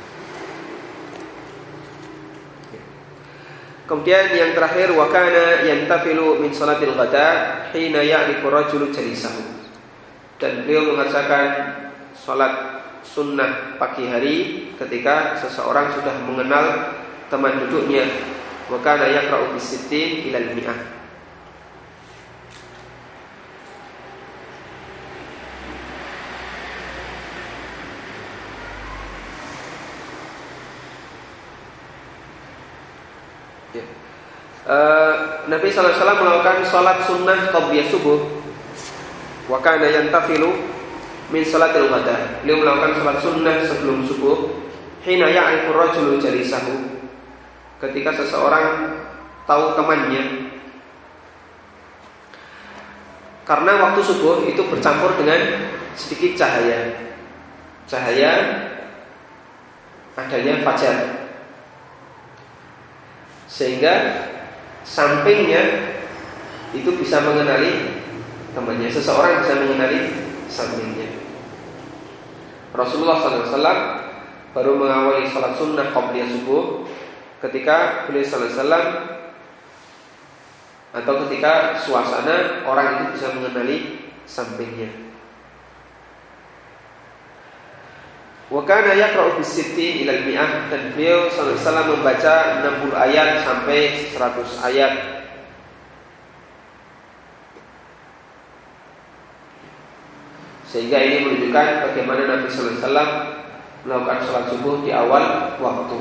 Kemudian yang terakhir wakana yantafilu min salatil ghada hina ya'rifu rajulu jalisahu. Dan beliau mengerjakan sholat sunnah pagi hari ketika seseorang sudah mengenal teman duduknya. Wa kana yaqra'u bisittin mi'ah ya. Uh, Nabi SAW melakukan sholat sunnah qabliyah subuh. Wa kana yantafilu min salatil ghada. Beliau melakukan salat sunnah sebelum subuh. Hina ya'rifu rajulu jalisahu. Ketika seseorang tahu temannya. Karena waktu subuh itu bercampur dengan sedikit cahaya. Cahaya adanya fajar. Sehingga sampingnya itu bisa mengenali temannya. Seseorang bisa mengenali sampingnya. Rasulullah SAW baru mengawali salat sunnah qabliyah subuh ketika beliau SAW atau ketika suasana orang itu bisa mengenali sampingnya. Wakana yaqra'u bis-sittin ilal mi'ah dan beliau sallallahu membaca 60 ayat sampai 100 ayat Sehingga ini menunjukkan bagaimana Nabi Wasallam melakukan sholat subuh di awal waktu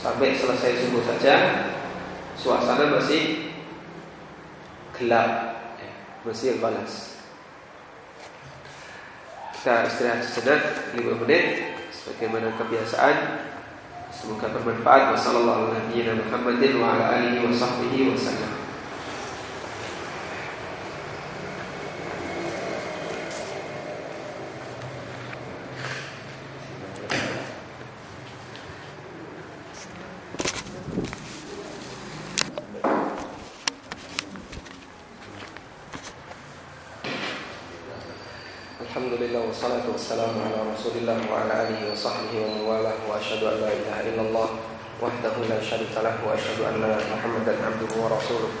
sampai selesai subuh saja suasana masih gelap, masih balas. Kita istirahat sejenak 5 menit sebagaimana kebiasaan. Semoga bermanfaat. Wassalamualaikum warahmatullahi wabarakatuh. شريك له وأشهد أن محمدا عبده ورسوله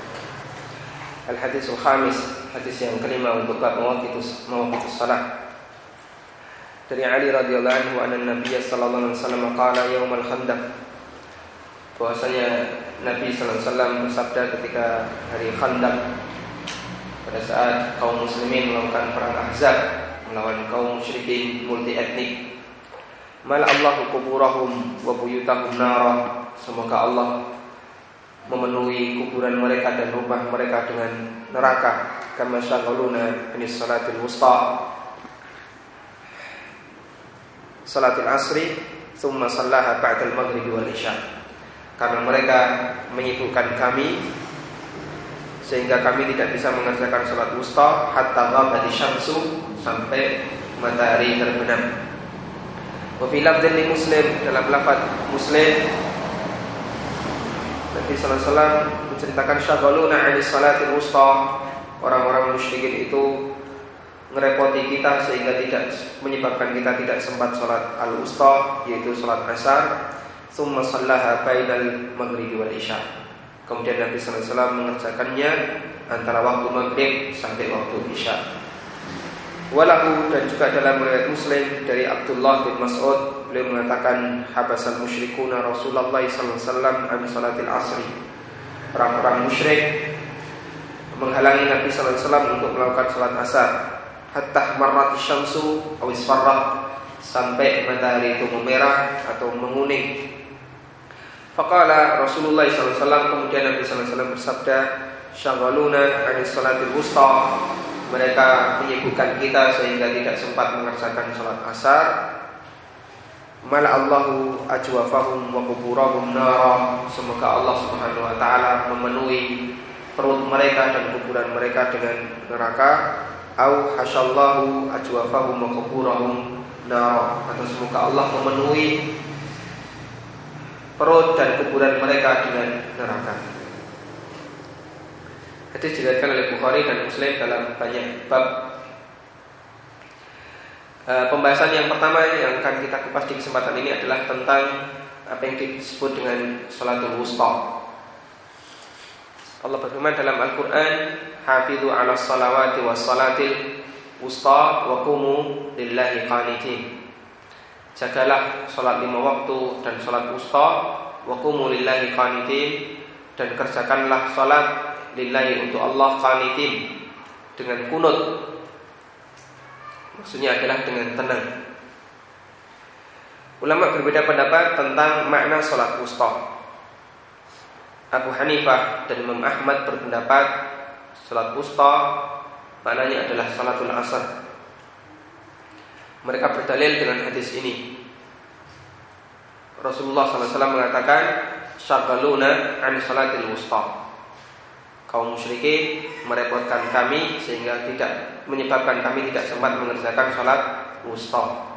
الحديث الخامس hadis yang kelima untuk bab mawaqitus mawaqitus salat dari Ali radhiyallahu anhu anna Nabi sallallahu alaihi wasallam qala yaumal khandaq bahwasanya Nabi sallallahu alaihi wasallam bersabda ketika hari Khandaq pada saat kaum muslimin melakukan perang Ahzab melawan kaum musyrikin multi etnik. Mal Allah kuburahum wa buyutahum nara. Semoga Allah memenuhi kuburan mereka dan rumah mereka dengan neraka. Kama syaghaluna ini salatil wusta. Salatil asri thumma sallaha ba'dal maghrib wal isya. Karena mereka menyibukkan kami sehingga kami tidak bisa mengerjakan sholat wusta hatta ghabati syamsu sampai matahari terbenam. Wa fi Muslim dalam lafaz Muslim Nabi wasallam menceritakan syaghaluna 'ani salatil wusta. Orang-orang musyrikin itu ngerepoti kita sehingga tidak menyebabkan kita tidak sempat sholat al-wusta yaitu sholat asar. Tsumma shallaha bainal maghribi wal isya. Kemudian Nabi Wasallam mengerjakannya antara waktu maghrib sampai waktu isya. Walahu dan juga dalam riwayat Muslim dari Abdullah bin Mas'ud beliau mengatakan habasan musyrikuna Rasulullah sallallahu alaihi wasallam an salatil asri. Orang-orang musyrik menghalangi Nabi sallallahu alaihi wasallam untuk melakukan salat asar. Hatta marrat syamsu aw sampai matahari itu memerah atau menguning. Faqala Rasulullah SAW kemudian Nabi SAW bersabda Syaghaluna anis salatil wusta. Mereka menyibukkan kita sehingga tidak sempat mengerjakan salat asar Mala Allahu ajwafahum wa kuburahum nara Semoga Allah subhanahu wa ta'ala memenuhi perut mereka dan kuburan mereka dengan neraka Au hasyallahu ajwafahum wa kuburahum nara Atau semoga Allah memenuhi perut dan kuburan mereka dengan neraka. Hadis diriwayatkan oleh Bukhari dan Muslim dalam banyak bab. E, pembahasan yang pertama yang akan kita kupas di kesempatan ini adalah tentang apa yang disebut dengan salatul wusta. Allah berfirman dalam Al-Qur'an, "Hafizu 'ala salawati was salatil wusta wa qumu lillahi qanitin." Jagalah sholat lima waktu dan sholat wusta Wa lillahi qanitin Dan kerjakanlah sholat lillahi untuk Allah qanitin Dengan kunut Maksudnya adalah dengan tenang Ulama berbeda pendapat tentang makna sholat wusta Abu Hanifah dan Imam Ahmad berpendapat Sholat wusta maknanya adalah sholatul asar mereka berdalil dengan hadis ini. Rasulullah SAW mengatakan, "Syagaluna an salatil wusta." Kaum musyrikin merepotkan kami sehingga tidak menyebabkan kami tidak sempat mengerjakan salat wusta.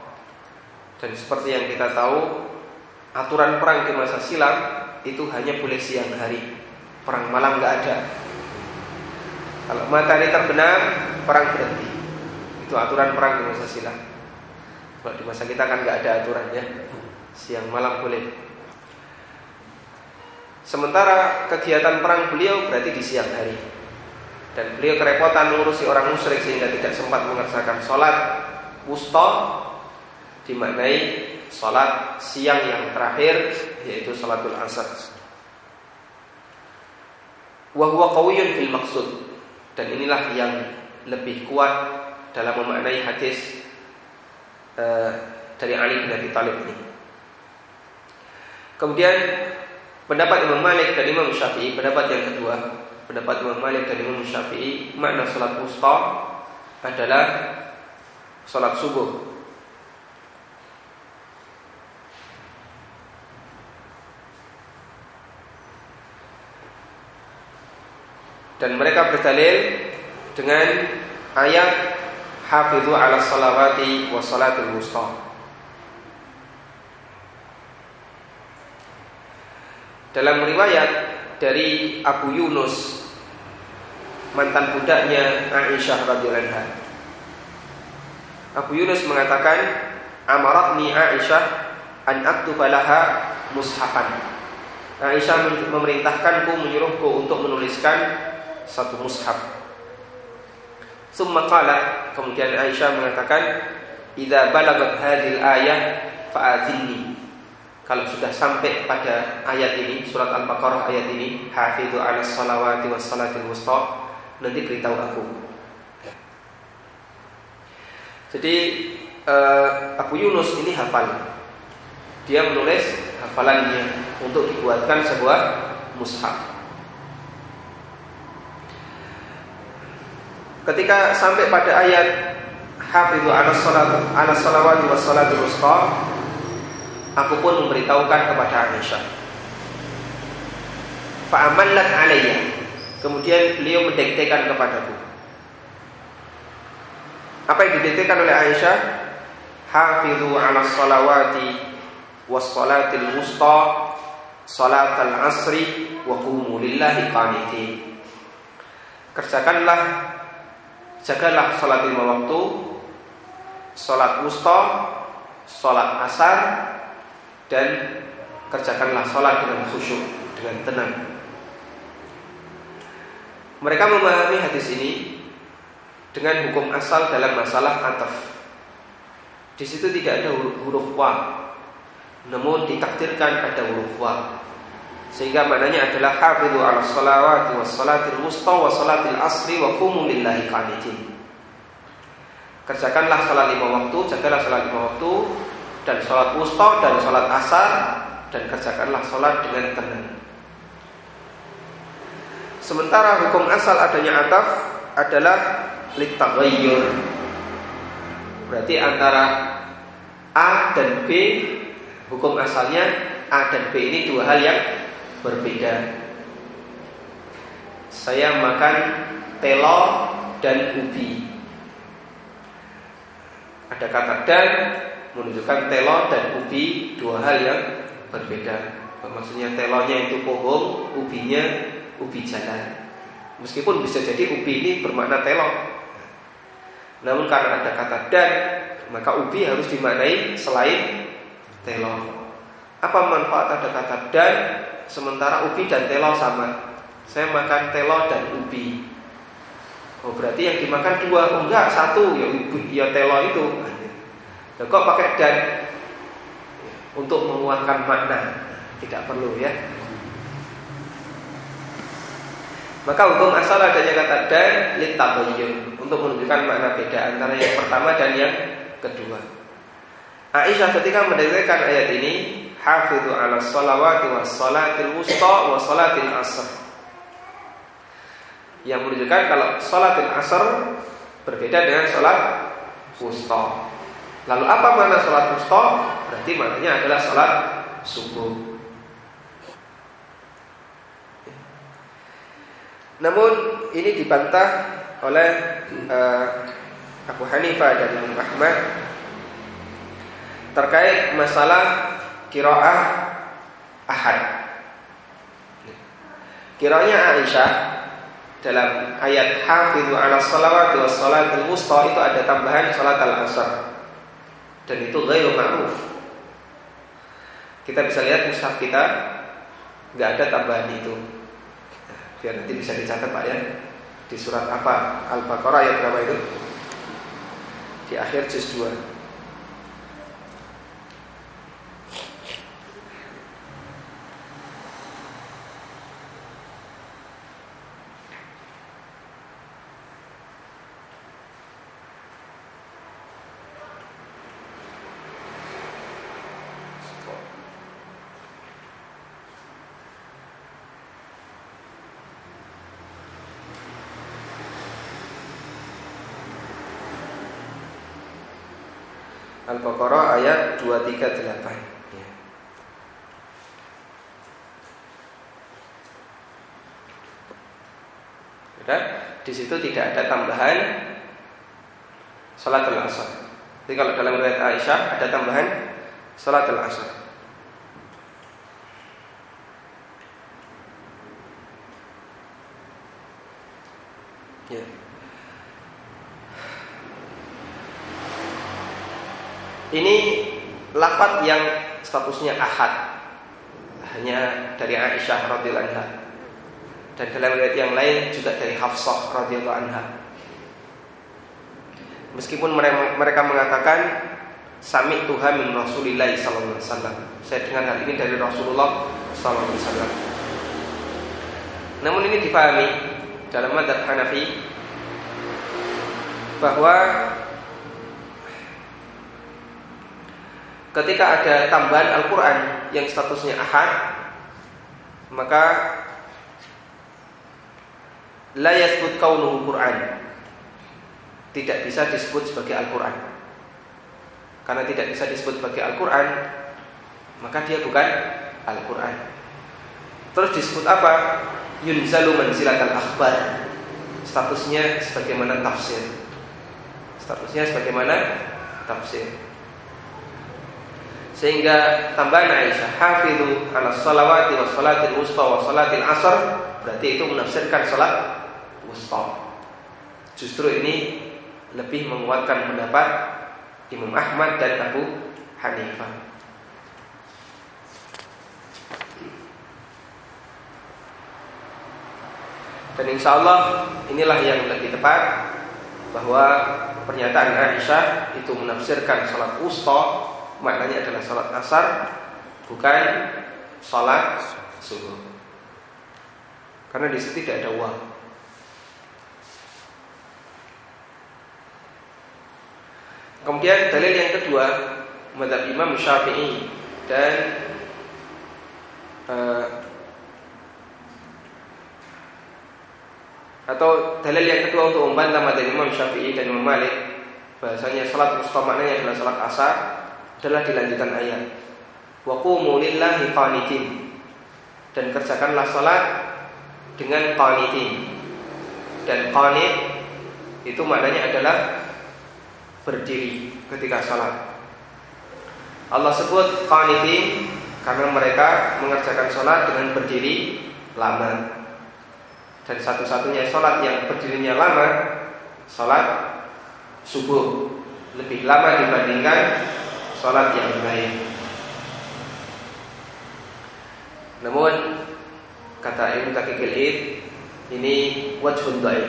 Dan seperti yang kita tahu, aturan perang di masa silam itu hanya boleh siang hari. Perang malam nggak ada. Kalau matahari terbenam, perang berhenti. Itu aturan perang di masa silam. Kalau di masa kita kan nggak ada aturannya Siang malam boleh Sementara kegiatan perang beliau berarti di siang hari. Dan beliau kerepotan mengurusi orang musyrik Sehingga tidak sempat mengerjakan sholat Wusta Dimaknai sholat siang yang terakhir Yaitu sholatul asar Wahuwa qawiyun fil maksud Dan inilah yang lebih kuat dalam memaknai hadis Eh, dari Ali bin Abi Thalib ini. Kemudian pendapat Imam Malik dan Imam Syafi'i, pendapat yang kedua, pendapat Imam Malik dan Imam Syafi'i, makna salat wusta adalah salat subuh. Dan mereka berdalil dengan ayat Hafidhu ala salawati wa salatul wusta Dalam riwayat dari Abu Yunus mantan budaknya Aisyah radhiyallahu. Abu Yunus mengatakan, "Amaratni Aisyah an aktuba laha mushafan." Aisyah memerintahkanku menyuruhku untuk menuliskan satu mushaf. Summa kemudian Aisyah mengatakan idza balagat hadhil ayah fa'atinni kalau sudah sampai pada ayat ini surat Al-Baqarah ayat ini hafizu 'ala salawati was salatil wusta nanti beritahu aku. Jadi uh, Abu Yunus ini hafal. Dia menulis hafalannya untuk dibuatkan sebuah mushaf. Ketika sampai pada ayat Hafidhu ala salawati wa salatul wusta Aku pun memberitahukan kepada Aisyah fa'amallat alayya. Kemudian beliau mendiktekan kepadaku. Apa yang didiktekan oleh Aisyah? Hafizu 'ala salawati was salatil wusta salatal asri wa qumu lillahi qanitin. Kerjakanlah jagalah salat lima waktu, salat wusta, salat asar dan kerjakanlah salat dengan khusyuk, dengan tenang. Mereka memahami hadis ini dengan hukum asal dalam masalah ataf. Di situ tidak ada huruf, wa, namun ditakdirkan ada huruf wa. Sehingga maknanya adalah hafidhu ala salawati was salatil wusta wa salatil asri wa qumu lillahi qanitin. Kerjakanlah salat lima waktu, jagalah salat lima waktu dan salat wusta dan salat asar dan kerjakanlah salat dengan tenang. Sementara hukum asal adanya ataf adalah litaghayyur. Berarti antara A dan B hukum asalnya A dan B ini dua hal yang berbeda. Saya makan telo dan ubi. Ada kata dan menunjukkan telo dan ubi dua hal yang berbeda. Maksudnya telonya itu pohon, ubinya ubi jalan. Meskipun bisa jadi ubi ini bermakna telo. Namun karena ada kata dan, maka ubi harus dimaknai selain telo. Apa manfaat ada kata dan sementara ubi dan telo sama? Saya makan telo dan ubi. Oh berarti yang dimakan dua, oh enggak satu ya ubi ya telo itu. Nah, kok pakai dan untuk menguatkan makna? Tidak perlu ya. Maka hukum asal adanya kata dan litabayyun untuk menunjukkan makna beda antara yang pertama dan yang kedua. Aisyah ketika mendengarkan ayat ini, hafidhu ala salawati was salatil wusta wa salatil asr. Yang menunjukkan kalau salatil asr berbeda dengan salat wusta. Lalu apa makna salat wusta? Berarti maknanya adalah salat subuh. Namun ini dibantah oleh uh, Abu Hanifah dan Imam Ahmad terkait masalah kiroah ahad. Kiranya Aisyah dalam ayat hafidhu ala salawati was salatil wusta itu ada tambahan salat al-asr. Dan itu ghairu ma'ruf. Kita bisa lihat mushaf kita nggak ada tambahan itu. Biar nanti bisa dicatat Pak ya Di surat apa? Al-Baqarah ayat berapa itu? Di akhir juz 2 Al-Baqarah ayat 238 ya. Sudah, di situ tidak ada tambahan salat al-asr. Jadi kalau dalam riwayat Aisyah ada tambahan salat al-asr. Ya. Ini lafaz yang statusnya ahad hanya dari Aisyah radhiyallahu anha. Dan dalam riwayat yang lain juga dari Hafsah radhiyallahu anha. Meskipun mereka mengatakan sami Tuhan min Rasulillah sallallahu alaihi wasallam. Saya dengar hal ini dari Rasulullah sallallahu alaihi wasallam. Namun ini dipahami dalam madzhab Hanafi bahwa ketika ada tambahan Al-Quran yang statusnya ahad, maka la yasbut kaunuhu Quran. Tidak bisa disebut sebagai Al-Quran. Karena tidak bisa disebut sebagai Al-Quran, maka dia bukan Al-Quran. Terus disebut apa? Yunzalu manzilatal akhbar. Statusnya sebagaimana tafsir. Statusnya sebagaimana tafsir. Sehingga tambahan Aisyah, hafidhu ala salawati wa salatil wusta wa salatil asar, berarti itu menafsirkan salat wusta. Justru ini lebih menguatkan pendapat Imam Ahmad dan Abu Hanifah. Dan insya Allah inilah yang lebih tepat bahwa pernyataan Aisyah itu menafsirkan salat wusta maknanya adalah salat asar bukan salat subuh. Karena di situ tidak ada wa. Kemudian dalil yang kedua Madhab Imam Syafi'i dan uh, Atau dalil yang kedua untuk membantah madhab Imam Syafi'i dan Imam Malik bahasanya salat wusta maknanya adalah salat asar adalah dilanjutkan ayat. Wa qumu lillahi qanitin. Dan kerjakanlah salat dengan qanitin. Dan qanit itu maknanya adalah berdiri ketika salat. Allah sebut qanitin karena mereka mengerjakan salat dengan berdiri lama. Dan satu-satunya sholat yang berdirinya lama Sholat subuh Lebih lama dibandingkan sholat yang lain Namun Kata Ibn Takikil Id Ini wajhun da'i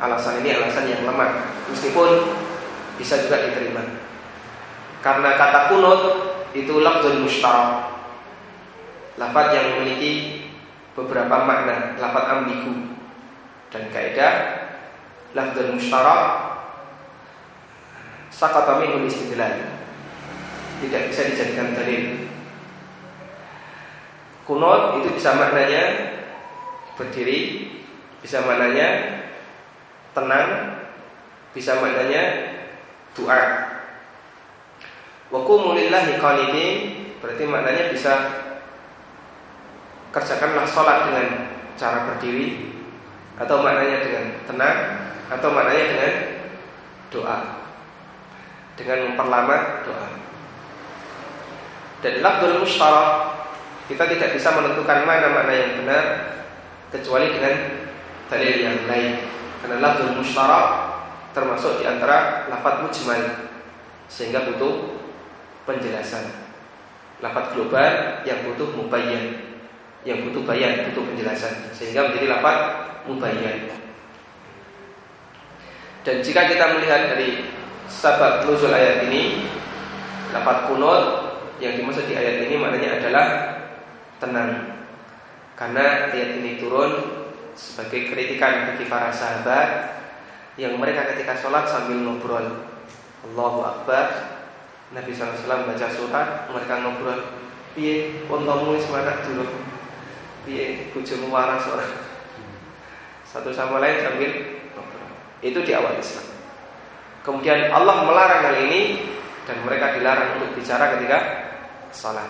Alasan ini alasan yang lemah Meskipun bisa juga diterima. Karena kata kunut Itu lafzul mustarak Lafaz yang memiliki beberapa makna lafaz ambigu. Dan kaidah lafzul musyarak sakata minhu istidlal tidak bisa dijadikan dalil. Kunut itu bisa maknanya berdiri bisa maknanya tenang bisa maknanya doa. Wa qumu lillahi berarti maknanya bisa kerjakanlah sholat dengan cara berdiri atau maknanya dengan tenang atau maknanya dengan doa. Dengan memperlama doa dan lafzul musyarak kita tidak bisa menentukan mana makna yang benar kecuali dengan dalil yang lain karena lafzul musyarak termasuk di antara lafaz mujmal sehingga butuh penjelasan lafaz global yang butuh mubayyan yang butuh bayan, butuh penjelasan sehingga menjadi lafaz mubayyan. Dan jika kita melihat dari sabab nuzul ayat ini, lafaz kunut yang dimaksud di ayat ini maknanya adalah tenang. Karena ayat ini turun sebagai kritikan bagi para sahabat yang mereka ketika sholat sambil ngobrol. Allahu Akbar. Nabi SAW baca surat, mereka ngobrol. Piye, pontomu semangat dulu piye bojomu waras ora satu sama lain sambil itu di awal Islam kemudian Allah melarang hal ini dan mereka dilarang untuk bicara ketika salat.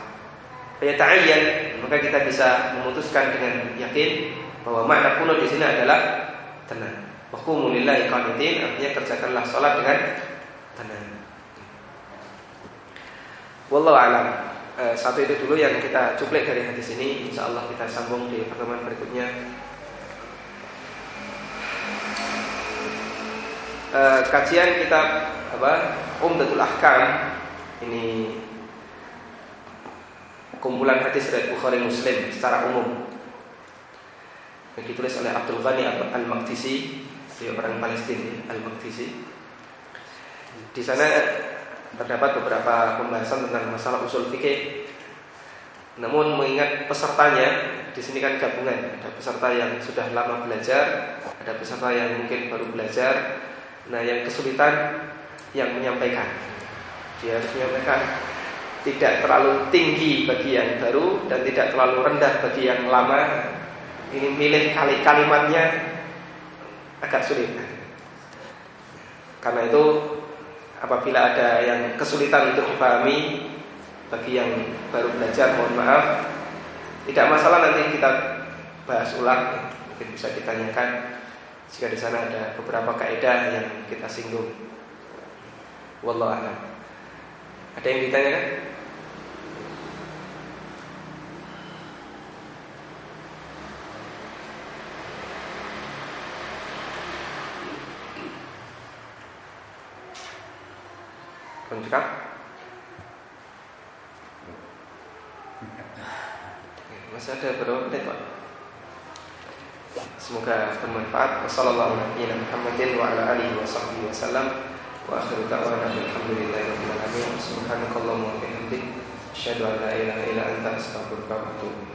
Ta'ayyan maka kita bisa memutuskan dengan yakin bahwa makna kuno di sini adalah tenang. Wakumu lillahi qanitin artinya kerjakanlah salat dengan tenang. Wallahu a'lam. Eh, satu itu dulu yang kita cuplik dari hadis ini. Insya Allah kita sambung di pertemuan berikutnya. Eh, kajian kitab apa Umdatul Ahkam. Ini kumpulan hadis dari Bukhari Muslim secara umum yang ditulis oleh Abdul Ghani Al-Maqdisi beliau orang Palestina Al-Maqdisi di sana terdapat beberapa pembahasan tentang masalah usul fikih. Namun mengingat pesertanya di sini kan gabungan, ada peserta yang sudah lama belajar, ada peserta yang mungkin baru belajar. Nah, yang kesulitan yang menyampaikan. Dia harus menyampaikan tidak terlalu tinggi bagi yang baru dan tidak terlalu rendah bagi yang lama. Ini milih kali kalimatnya agak sulit. Karena itu apabila ada yang kesulitan untuk dipahami bagi yang baru belajar mohon maaf Tidak masalah nanti kita bahas ulang, mungkin bisa ditanyakan jika di sana ada beberapa kaidah yang kita singgung. Wallahu a'lam. Ada yang ditanyakan? Lengkap? Masih ada berapa menit Pak? Semoga bermanfaat. Wassalamualaikum warahmatullahi wabarakatuh.